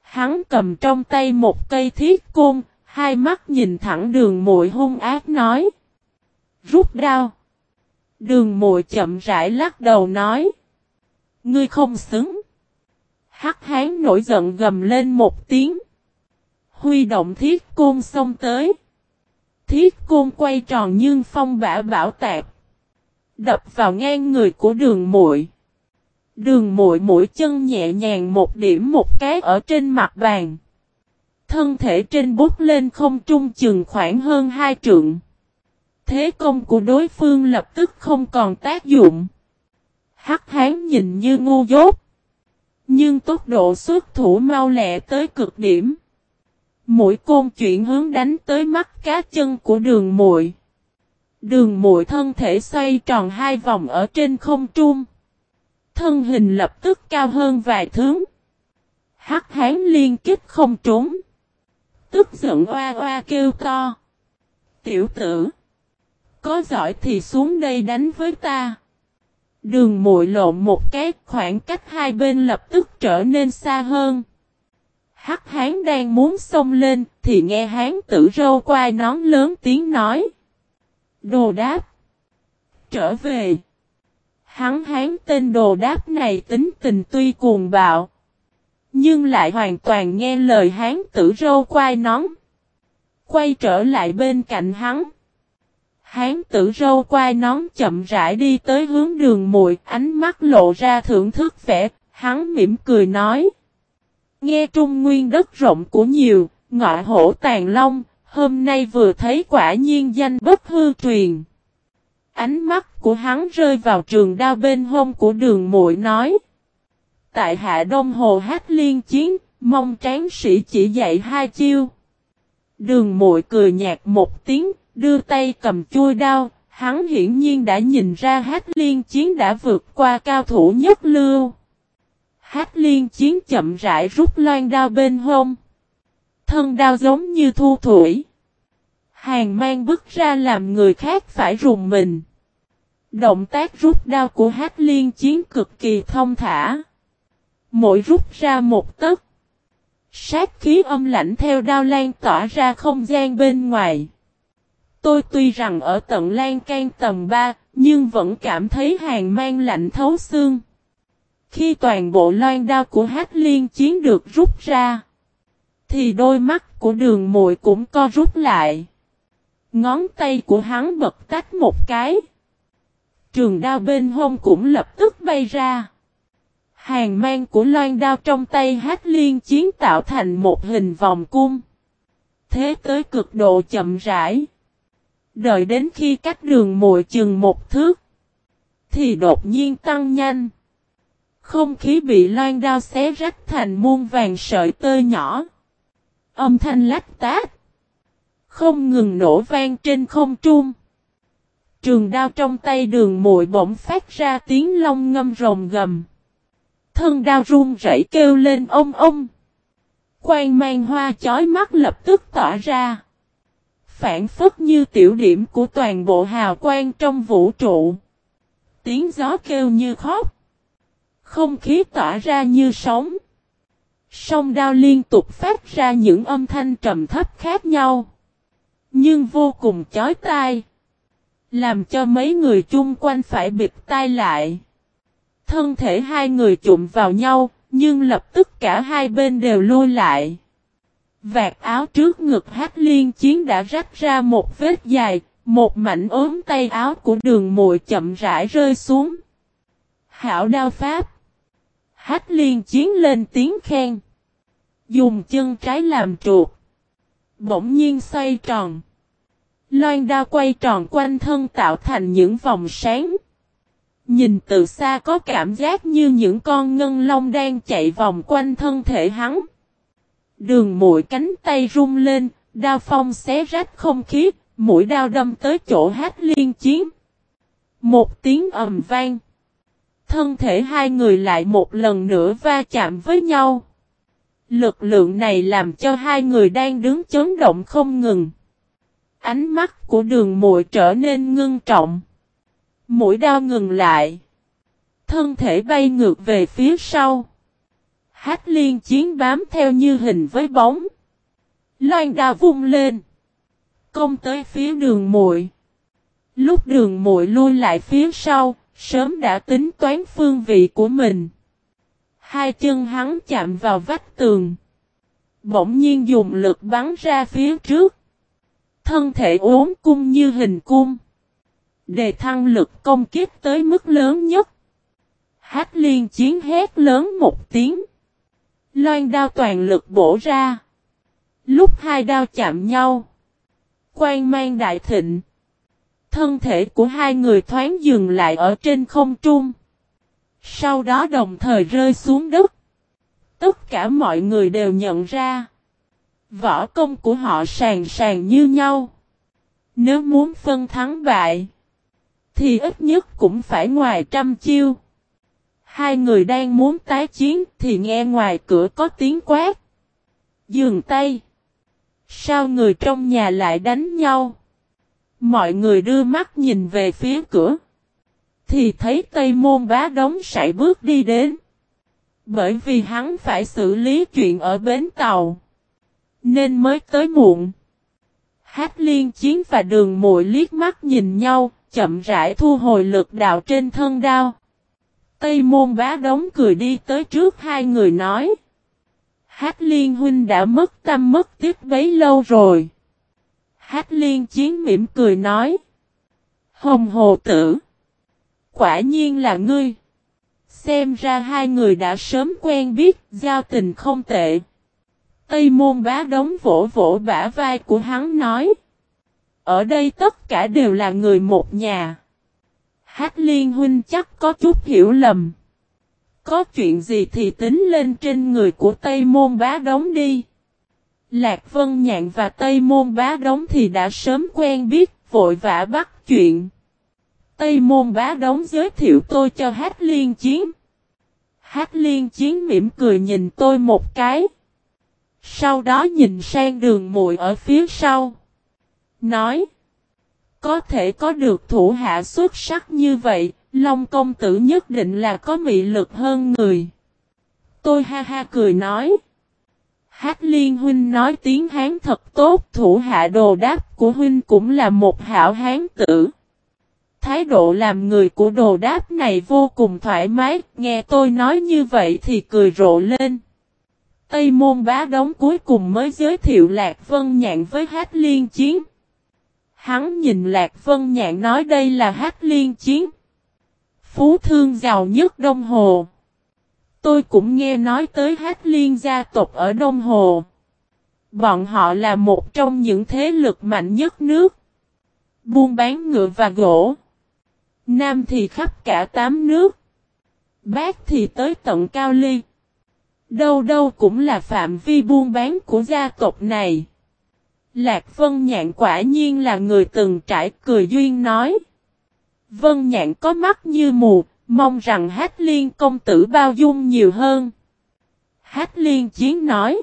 Hắn cầm trong tay một cây thiết côn, hai mắt nhìn thẳng đường muội hung ác nói. Rút đao. Đường muội chậm rãi lắc đầu nói. Ngươi không xứng. Hắc hán nổi giận gầm lên một tiếng. Huy động thiết côn xông tới. Thiết côn quay tròn nhưng phong bả bảo tạc. Đập vào ngang người của đường muội. Đường muội mũi chân nhẹ nhàng một điểm một cái ở trên mặt bàn. Thân thể trên bút lên không trung chừng khoảng hơn hai trượng. Thế công của đối phương lập tức không còn tác dụng. Hắc hán nhìn như ngu dốt. Nhưng tốc độ xuất thủ mau lẹ tới cực điểm. Mũi côn chuyển hướng đánh tới mắt cá chân của đường muội. Đường muội thân thể xoay tròn hai vòng ở trên không trung. Thân hình lập tức cao hơn vài thước. Hắc hán liên kích không trốn. Tức giận oa oa kêu to. Tiểu tử. Có giỏi thì xuống đây đánh với ta. Đường muội lộn một cái, khoảng cách hai bên lập tức trở nên xa hơn. Hắc hán đang muốn xông lên, thì nghe hán tử râu quai nón lớn tiếng nói. Đồ đáp. Trở về. Hắn hán tên đồ đáp này tính tình tuy cuồng bạo. Nhưng lại hoàn toàn nghe lời hán tử râu quai nón. Quay trở lại bên cạnh hắn. Hán tử râu quai nón chậm rãi đi tới hướng đường muội ánh mắt lộ ra thưởng thức vẻ, hắn mỉm cười nói. Nghe trung nguyên đất rộng của nhiều, ngọa hổ tàn long, hôm nay vừa thấy quả nhiên danh bất hư truyền. Ánh mắt của hắn rơi vào trường đao bên hông của đường muội nói. Tại hạ đông hồ hát liên chiến, mong tráng sĩ chỉ dạy hai chiêu. Đường muội cười nhạt một tiếng, đưa tay cầm chui đao, hắn hiển nhiên đã nhìn ra hát liên chiến đã vượt qua cao thủ nhất lưu. Hát liên chiến chậm rãi rút loan đao bên hông. Thân đao giống như thu thủy. Hàng mang bức ra làm người khác phải rùng mình. Động tác rút đao của hát liên chiến cực kỳ thông thả. Mỗi rút ra một tấc. Sát khí âm lạnh theo đao lan tỏa ra không gian bên ngoài. Tôi tuy rằng ở tận lan can tầng 3, nhưng vẫn cảm thấy hàng mang lạnh thấu xương. Khi toàn bộ loan đao của hát liên chiến được rút ra, thì đôi mắt của đường muội cũng co rút lại. Ngón tay của hắn bật tách một cái. Trường đao bên hông cũng lập tức bay ra. Hàng mang của loan đao trong tay hát liên chiến tạo thành một hình vòng cung. Thế tới cực độ chậm rãi. Đợi đến khi cách đường mùi chừng một thước. Thì đột nhiên tăng nhanh. Không khí bị loan đao xé rách thành muôn vàng sợi tơ nhỏ. Âm thanh lách tát. Không ngừng nổ vang trên không trung. Trường đao trong tay đường muội bỗng phát ra tiếng long ngâm rồng gầm. Thân đao run rẩy kêu lên ông ông. Quang mang hoa chói mắt lập tức tỏa ra. Phản phất như tiểu điểm của toàn bộ hào quang trong vũ trụ. Tiếng gió kêu như khóc. Không khí tỏa ra như sóng. Song đao liên tục phát ra những âm thanh trầm thấp khác nhau. Nhưng vô cùng chói tai. Làm cho mấy người chung quanh phải bịt tai lại. Thân thể hai người chụm vào nhau, nhưng lập tức cả hai bên đều lôi lại. Vạt áo trước ngực hát liên chiến đã rách ra một vết dài, một mảnh ốm tay áo của đường mùi chậm rãi rơi xuống. Hảo đao pháp. Hát liên chiến lên tiếng khen. Dùng chân trái làm chuột. Bỗng nhiên xoay tròn. Loan đao quay tròn quanh thân tạo thành những vòng sáng. Nhìn từ xa có cảm giác như những con ngân long đang chạy vòng quanh thân thể hắn. Đường mũi cánh tay rung lên, đao phong xé rách không khí, mũi đao đâm tới chỗ hát liên chiến. Một tiếng ầm vang. Thân thể hai người lại một lần nữa va chạm với nhau. Lực lượng này làm cho hai người đang đứng chấn động không ngừng. Ánh mắt của đường muội trở nên ngưng trọng. Mũi đao ngừng lại. Thân thể bay ngược về phía sau. Hát liên chiến bám theo như hình với bóng. Loan đao vung lên. Công tới phía đường muội. Lúc đường muội lui lại phía sau, sớm đã tính toán phương vị của mình. Hai chân hắn chạm vào vách tường. Bỗng nhiên dùng lực bắn ra phía trước. Thân thể ốm cung như hình cung. Đề thăng lực công kích tới mức lớn nhất. Hát liên chiến hét lớn một tiếng. Loan đao toàn lực bổ ra. Lúc hai đao chạm nhau. Quang mang đại thịnh. Thân thể của hai người thoáng dừng lại ở trên không trung. Sau đó đồng thời rơi xuống đất. Tất cả mọi người đều nhận ra. Võ công của họ sàn sàn như nhau. Nếu muốn phân thắng bại. Thì ít nhất cũng phải ngoài trăm chiêu. Hai người đang muốn tái chiến thì nghe ngoài cửa có tiếng quát. Dừng tay. Sao người trong nhà lại đánh nhau? Mọi người đưa mắt nhìn về phía cửa. Thì thấy Tây Môn bá đống sải bước đi đến. Bởi vì hắn phải xử lý chuyện ở bến tàu. Nên mới tới muộn. Hát liên chiến và đường muội liếc mắt nhìn nhau, chậm rãi thu hồi lực đạo trên thân đao. Tây môn bá đống cười đi tới trước hai người nói. Hát liên huynh đã mất tâm mất tiếp bấy lâu rồi. Hát liên chiến mỉm cười nói. Hồng hồ tử. Quả nhiên là ngươi. Xem ra hai người đã sớm quen biết, giao tình không tệ. Tây môn bá đống vỗ vỗ bả vai của hắn nói. Ở đây tất cả đều là người một nhà. Hát liên huynh chắc có chút hiểu lầm. Có chuyện gì thì tính lên trên người của Tây Môn Bá Đống đi. Lạc Vân Nhạn và Tây Môn Bá Đống thì đã sớm quen biết, vội vã bắt chuyện. Tây Môn Bá Đống giới thiệu tôi cho Hát Liên Chiến. Hát Liên Chiến mỉm cười nhìn tôi một cái. Sau đó nhìn sang đường muội ở phía sau. Nói. Có thể có được thủ hạ xuất sắc như vậy, Long công tử nhất định là có mị lực hơn người. Tôi ha ha cười nói. Hát liên huynh nói tiếng Hán thật tốt, thủ hạ đồ đáp của huynh cũng là một hảo Hán tử. Thái độ làm người của đồ đáp này vô cùng thoải mái, nghe tôi nói như vậy thì cười rộ lên. Tây môn bá đống cuối cùng mới giới thiệu Lạc Vân Nhạn với Hát Liên Chiến. Hắn nhìn Lạc Vân Nhạn nói đây là Hát Liên Chiến. Phú thương giàu nhất Đông Hồ. Tôi cũng nghe nói tới Hát Liên gia tộc ở Đông Hồ. Bọn họ là một trong những thế lực mạnh nhất nước. Buôn bán ngựa và gỗ. Nam thì khắp cả tám nước. Bác thì tới tận Cao Ly. Đâu đâu cũng là phạm vi buôn bán của gia tộc này. Lạc Vân Nhạn quả nhiên là người từng trải cười duyên nói. Vân Nhạn có mắt như mù, mong rằng Hát Liên công tử bao dung nhiều hơn. Hát Liên chiến nói.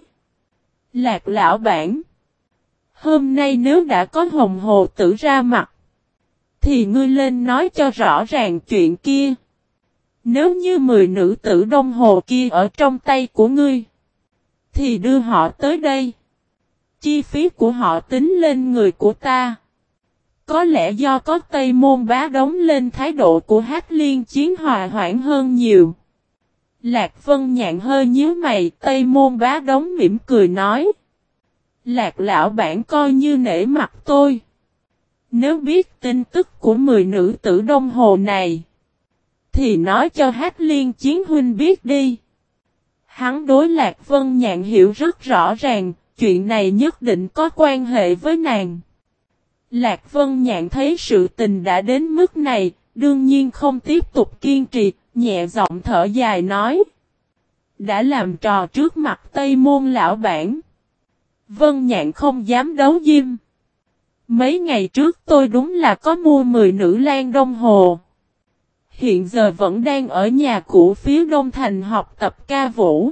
Lạc lão bản. Hôm nay nếu đã có hồng hồ tử ra mặt. Thì ngươi lên nói cho rõ ràng chuyện kia. Nếu như mười nữ tử đông hồ kia ở trong tay của ngươi. Thì đưa họ tới đây. Chi phí của họ tính lên người của ta. Có lẽ do có Tây Môn bá đóng lên thái độ của Hát Liên chiến hòa hoãn hơn nhiều. Lạc Vân nhạn hơi nhíu mày, Tây Môn bá đóng mỉm cười nói. Lạc lão bản coi như nể mặt tôi. Nếu biết tin tức của 10 nữ tử đông hồ này, thì nói cho Hát Liên Chiến Huynh biết đi. Hắn đối Lạc Vân Nhạn hiểu rất rõ ràng, chuyện này nhất định có quan hệ với nàng. Lạc Vân Nhạn thấy sự tình đã đến mức này, đương nhiên không tiếp tục kiên trì, nhẹ giọng thở dài nói. Đã làm trò trước mặt Tây Môn lão bản. Vân Nhạn không dám đấu diêm. Mấy ngày trước tôi đúng là có mua 10 nữ lan đông hồ. Hiện giờ vẫn đang ở nhà cũ phía đông thành học tập ca vũ.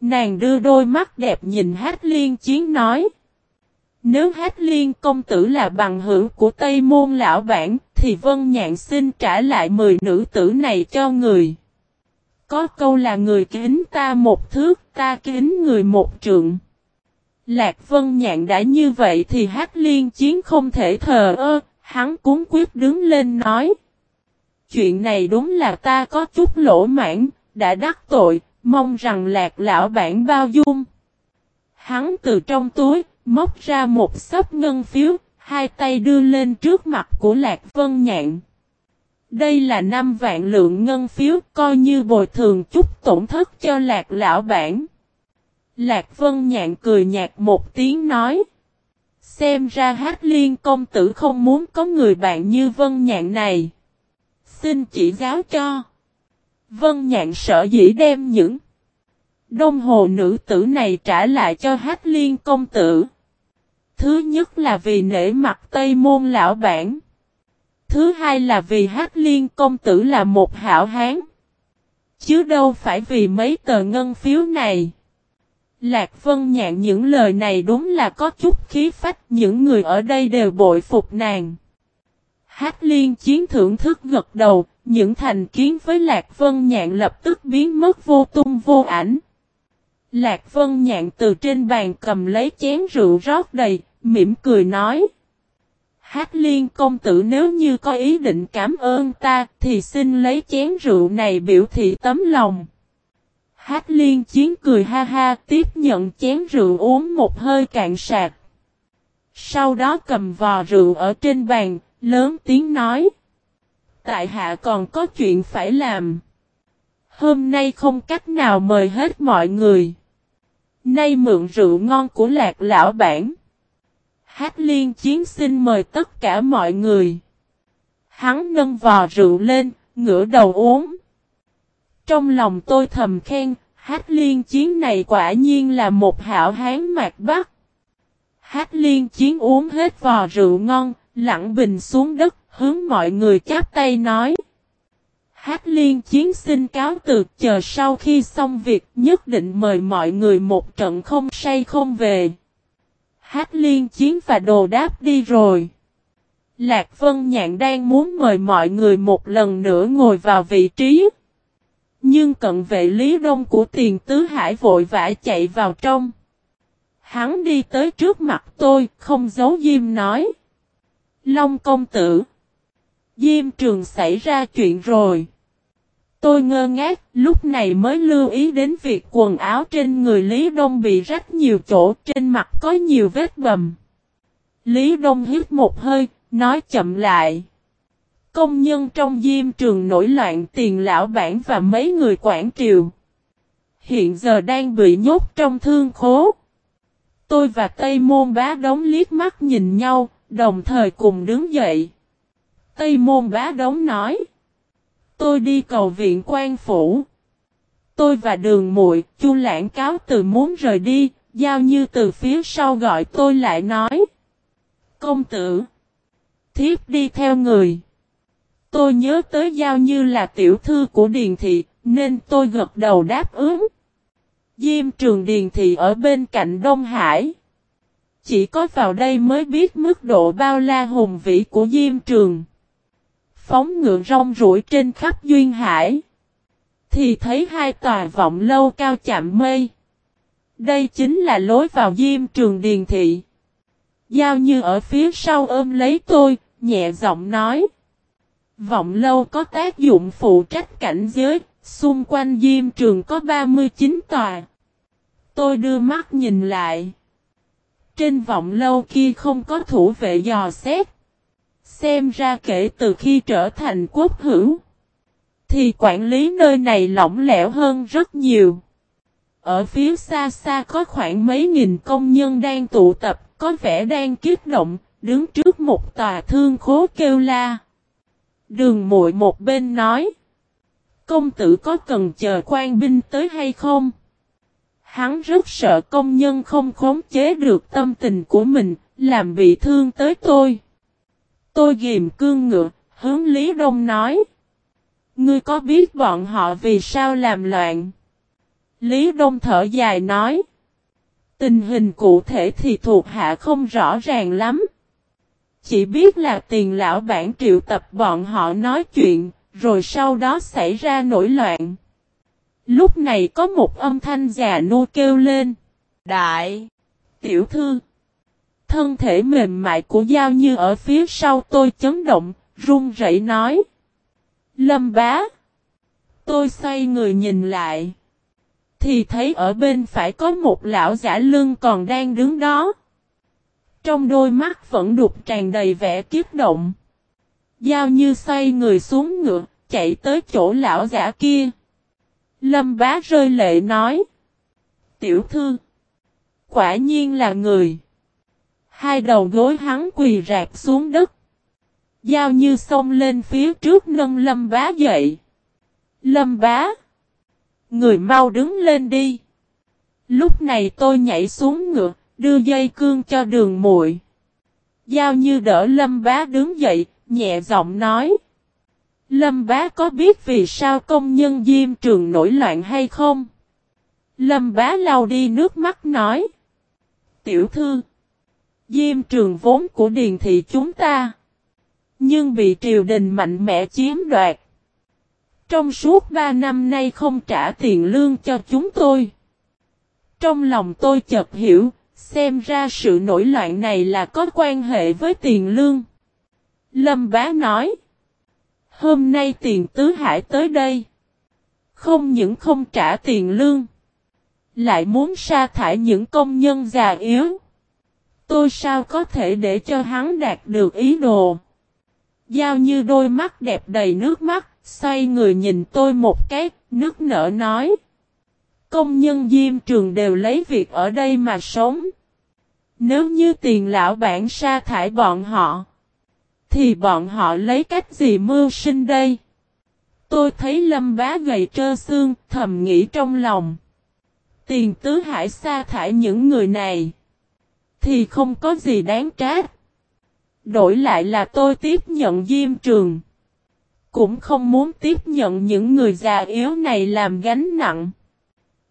Nàng đưa đôi mắt đẹp nhìn hát liên chiến nói. Nếu hát liên công tử là bằng hữu của Tây Môn lão bản, thì Vân Nhạn xin trả lại 10 nữ tử này cho người. Có câu là người kính ta một thước, ta kính người một trượng. Lạc Vân Nhạn đã như vậy thì hát liên chiến không thể thờ ơ, hắn cuốn quyết đứng lên nói. Chuyện này đúng là ta có chút lỗ mãn, đã đắc tội, mong rằng lạc lão bản bao dung. Hắn từ trong túi, móc ra một sấp ngân phiếu, hai tay đưa lên trước mặt của Lạc Vân Nhạn. Đây là năm vạn lượng ngân phiếu coi như bồi thường chút tổn thất cho Lạc lão bản. Lạc Vân Nhạn cười nhạt một tiếng nói. Xem ra hát liên công tử không muốn có người bạn như Vân Nhạn này. Xin chỉ giáo cho. Vân Nhạn sợ dĩ đem những đông hồ nữ tử này trả lại cho hát liên công tử. Thứ nhất là vì nể mặt Tây Môn lão bản. Thứ hai là vì hát liên công tử là một hảo hán. Chứ đâu phải vì mấy tờ ngân phiếu này. Lạc Vân nhạn những lời này đúng là có chút khí phách, những người ở đây đều bội phục nàng. Hát liên chiến thưởng thức gật đầu, những thành kiến với Lạc Vân nhạn lập tức biến mất vô tung vô ảnh. Lạc Vân nhạn từ trên bàn cầm lấy chén rượu rót đầy, mỉm cười nói. Hát liên công tử nếu như có ý định cảm ơn ta, thì xin lấy chén rượu này biểu thị tấm lòng. Hát liên chiến cười ha ha tiếp nhận chén rượu uống một hơi cạn sạc. Sau đó cầm vò rượu ở trên bàn, lớn tiếng nói. Tại hạ còn có chuyện phải làm. Hôm nay không cách nào mời hết mọi người. Nay mượn rượu ngon của lạc lão bản. Hát liên chiến xin mời tất cả mọi người. Hắn nâng vò rượu lên, ngửa đầu uống. Trong lòng tôi thầm khen, hát liên chiến này quả nhiên là một hảo hán mạc bắc. Hát liên chiến uống hết vò rượu ngon, lặng bình xuống đất, hướng mọi người chắp tay nói. Hát liên chiến xin cáo từ chờ sau khi xong việc nhất định mời mọi người một trận không say không về. Hát liên chiến và đồ đáp đi rồi. Lạc Vân Nhạn đang muốn mời mọi người một lần nữa ngồi vào vị trí. Nhưng cận vệ Lý Đông của tiền tứ hải vội vã chạy vào trong. Hắn đi tới trước mặt tôi, không giấu Diêm nói. Long công tử. Diêm trường xảy ra chuyện rồi. Tôi ngơ ngác, lúc này mới lưu ý đến việc quần áo trên người Lý Đông bị rách nhiều chỗ, trên mặt có nhiều vết bầm. Lý Đông hít một hơi, nói chậm lại. Công nhân trong diêm trường nổi loạn tiền lão bản và mấy người quản triều. Hiện giờ đang bị nhốt trong thương khố. Tôi và Tây Môn Bá Đống liếc mắt nhìn nhau, đồng thời cùng đứng dậy. Tây Môn Bá Đống nói. Tôi đi cầu viện quan phủ. Tôi và đường muội chu lãng cáo từ muốn rời đi, giao như từ phía sau gọi tôi lại nói. Công tử. Thiếp đi theo người. Tôi nhớ tới giao như là tiểu thư của Điền Thị, nên tôi gật đầu đáp ứng. Diêm trường Điền Thị ở bên cạnh Đông Hải. Chỉ có vào đây mới biết mức độ bao la hùng vĩ của Diêm trường. Phóng ngựa rong rủi trên khắp Duyên Hải. Thì thấy hai tòa vọng lâu cao chạm mây. Đây chính là lối vào Diêm trường Điền Thị. Giao như ở phía sau ôm lấy tôi, nhẹ giọng nói. Vọng lâu có tác dụng phụ trách cảnh giới, xung quanh diêm trường có 39 tòa. Tôi đưa mắt nhìn lại. Trên vọng lâu kia không có thủ vệ dò xét. Xem ra kể từ khi trở thành quốc hữu, thì quản lý nơi này lỏng lẻo hơn rất nhiều. Ở phía xa xa có khoảng mấy nghìn công nhân đang tụ tập, có vẻ đang kích động, đứng trước một tòa thương khố kêu la. Đường muội một bên nói. Công tử có cần chờ quan binh tới hay không? Hắn rất sợ công nhân không khống chế được tâm tình của mình, làm bị thương tới tôi. Tôi ghim cương ngựa, hướng Lý Đông nói. Ngươi có biết bọn họ vì sao làm loạn? Lý Đông thở dài nói. Tình hình cụ thể thì thuộc hạ không rõ ràng lắm. Chỉ biết là tiền lão bản triệu tập bọn họ nói chuyện, rồi sau đó xảy ra nổi loạn. Lúc này có một âm thanh già nua kêu lên. Đại! Tiểu thư! Thân thể mềm mại của Giao Như ở phía sau tôi chấn động, run rẩy nói. Lâm bá! Tôi xoay người nhìn lại. Thì thấy ở bên phải có một lão giả lưng còn đang đứng đó. Trong đôi mắt vẫn đục tràn đầy vẻ kiếp động. Giao như xoay người xuống ngựa, chạy tới chỗ lão giả kia. Lâm bá rơi lệ nói. Tiểu thư. Quả nhiên là người. Hai đầu gối hắn quỳ rạc xuống đất. Giao như xông lên phía trước nâng lâm bá dậy. Lâm bá. Người mau đứng lên đi. Lúc này tôi nhảy xuống ngựa, đưa dây cương cho đường muội. Giao như đỡ lâm bá đứng dậy, nhẹ giọng nói. Lâm bá có biết vì sao công nhân diêm trường nổi loạn hay không? Lâm bá lau đi nước mắt nói. Tiểu thư. Diêm trường vốn của điền thị chúng ta. Nhưng bị triều đình mạnh mẽ chiếm đoạt. Trong suốt ba năm nay không trả tiền lương cho chúng tôi. Trong lòng tôi chợt hiểu, xem ra sự nổi loạn này là có quan hệ với tiền lương. Lâm bá nói. Hôm nay tiền tứ hải tới đây. Không những không trả tiền lương. Lại muốn sa thải những công nhân già yếu. Tôi sao có thể để cho hắn đạt được ý đồ. Giao như đôi mắt đẹp đầy nước mắt, xoay người nhìn tôi một cái, nước nở nói. Công nhân diêm trường đều lấy việc ở đây mà sống. Nếu như tiền lão bản sa thải bọn họ. Thì bọn họ lấy cách gì mưu sinh đây? Tôi thấy lâm bá gầy trơ xương, thầm nghĩ trong lòng. Tiền tứ hải sa thải những người này. Thì không có gì đáng trách. Đổi lại là tôi tiếp nhận diêm trường. Cũng không muốn tiếp nhận những người già yếu này làm gánh nặng.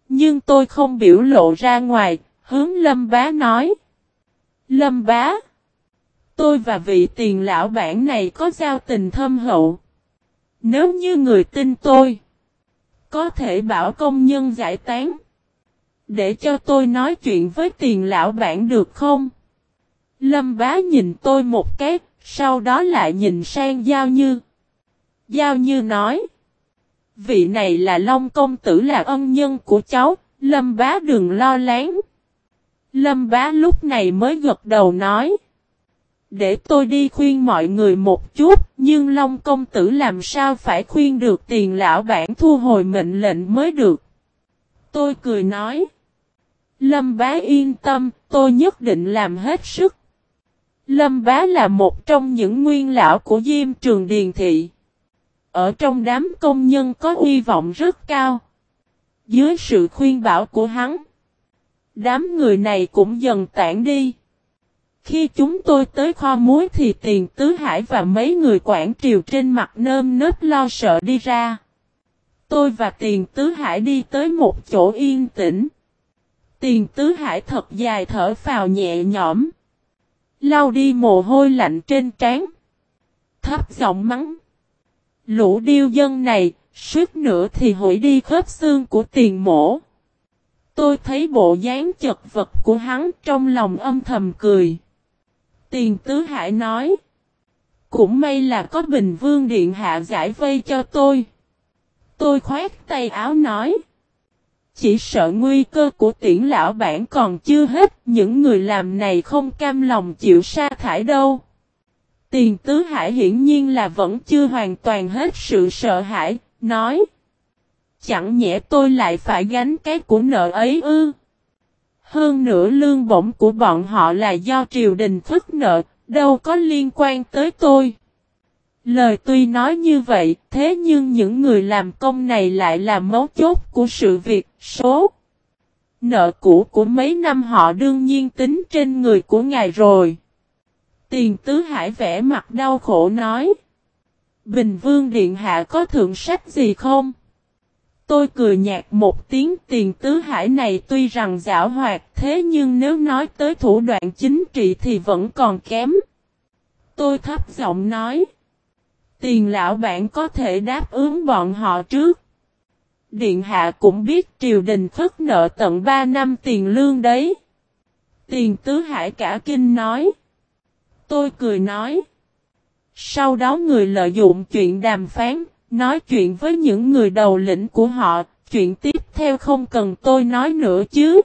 Nhưng tôi không biểu lộ ra ngoài, hướng lâm bá nói. Lâm bá. Tôi và vị tiền lão bản này có giao tình thâm hậu. Nếu như người tin tôi. Có thể bảo công nhân giải tán. Để cho tôi nói chuyện với tiền lão bản được không? Lâm bá nhìn tôi một cái, sau đó lại nhìn sang Giao Như. Giao Như nói. Vị này là Long Công Tử là ân nhân của cháu, Lâm bá đừng lo lắng. Lâm bá lúc này mới gật đầu nói. Để tôi đi khuyên mọi người một chút, nhưng Long Công Tử làm sao phải khuyên được tiền lão bản thu hồi mệnh lệnh mới được. Tôi cười nói. Lâm bá yên tâm, tôi nhất định làm hết sức. Lâm bá là một trong những nguyên lão của Diêm Trường Điền Thị. Ở trong đám công nhân có hy vọng rất cao. Dưới sự khuyên bảo của hắn, đám người này cũng dần tản đi. Khi chúng tôi tới kho muối thì tiền tứ hải và mấy người quản triều trên mặt nơm nớp lo sợ đi ra. Tôi và tiền tứ hải đi tới một chỗ yên tĩnh. Tiền tứ hải thật dài thở phào nhẹ nhõm. Lau đi mồ hôi lạnh trên trán. Thấp giọng mắng. Lũ điêu dân này, suốt nữa thì hủy đi khớp xương của tiền mổ. Tôi thấy bộ dáng chật vật của hắn trong lòng âm thầm cười. Tiền tứ hải nói. Cũng may là có Bình Vương Điện Hạ giải vây cho tôi. Tôi khoát tay áo nói. Chỉ sợ nguy cơ của tiễn lão bản còn chưa hết, những người làm này không cam lòng chịu sa thải đâu. Tiền tứ hải hiển nhiên là vẫn chưa hoàn toàn hết sự sợ hãi, nói. Chẳng nhẽ tôi lại phải gánh cái của nợ ấy ư. Hơn nữa lương bổng của bọn họ là do triều đình phức nợ, đâu có liên quan tới tôi. Lời tuy nói như vậy, thế nhưng những người làm công này lại là mấu chốt của sự việc, số. Nợ cũ của mấy năm họ đương nhiên tính trên người của ngài rồi. Tiền tứ hải vẽ mặt đau khổ nói. Bình vương điện hạ có thượng sách gì không? Tôi cười nhạt một tiếng, tiền tứ hải này tuy rằng giả hoạt thế nhưng nếu nói tới thủ đoạn chính trị thì vẫn còn kém. Tôi thấp giọng nói. Tiền lão bạn có thể đáp ứng bọn họ trước. Điện hạ cũng biết triều đình khất nợ tận 3 năm tiền lương đấy. Tiền tứ hải cả kinh nói. Tôi cười nói. Sau đó người lợi dụng chuyện đàm phán, nói chuyện với những người đầu lĩnh của họ, chuyện tiếp theo không cần tôi nói nữa chứ.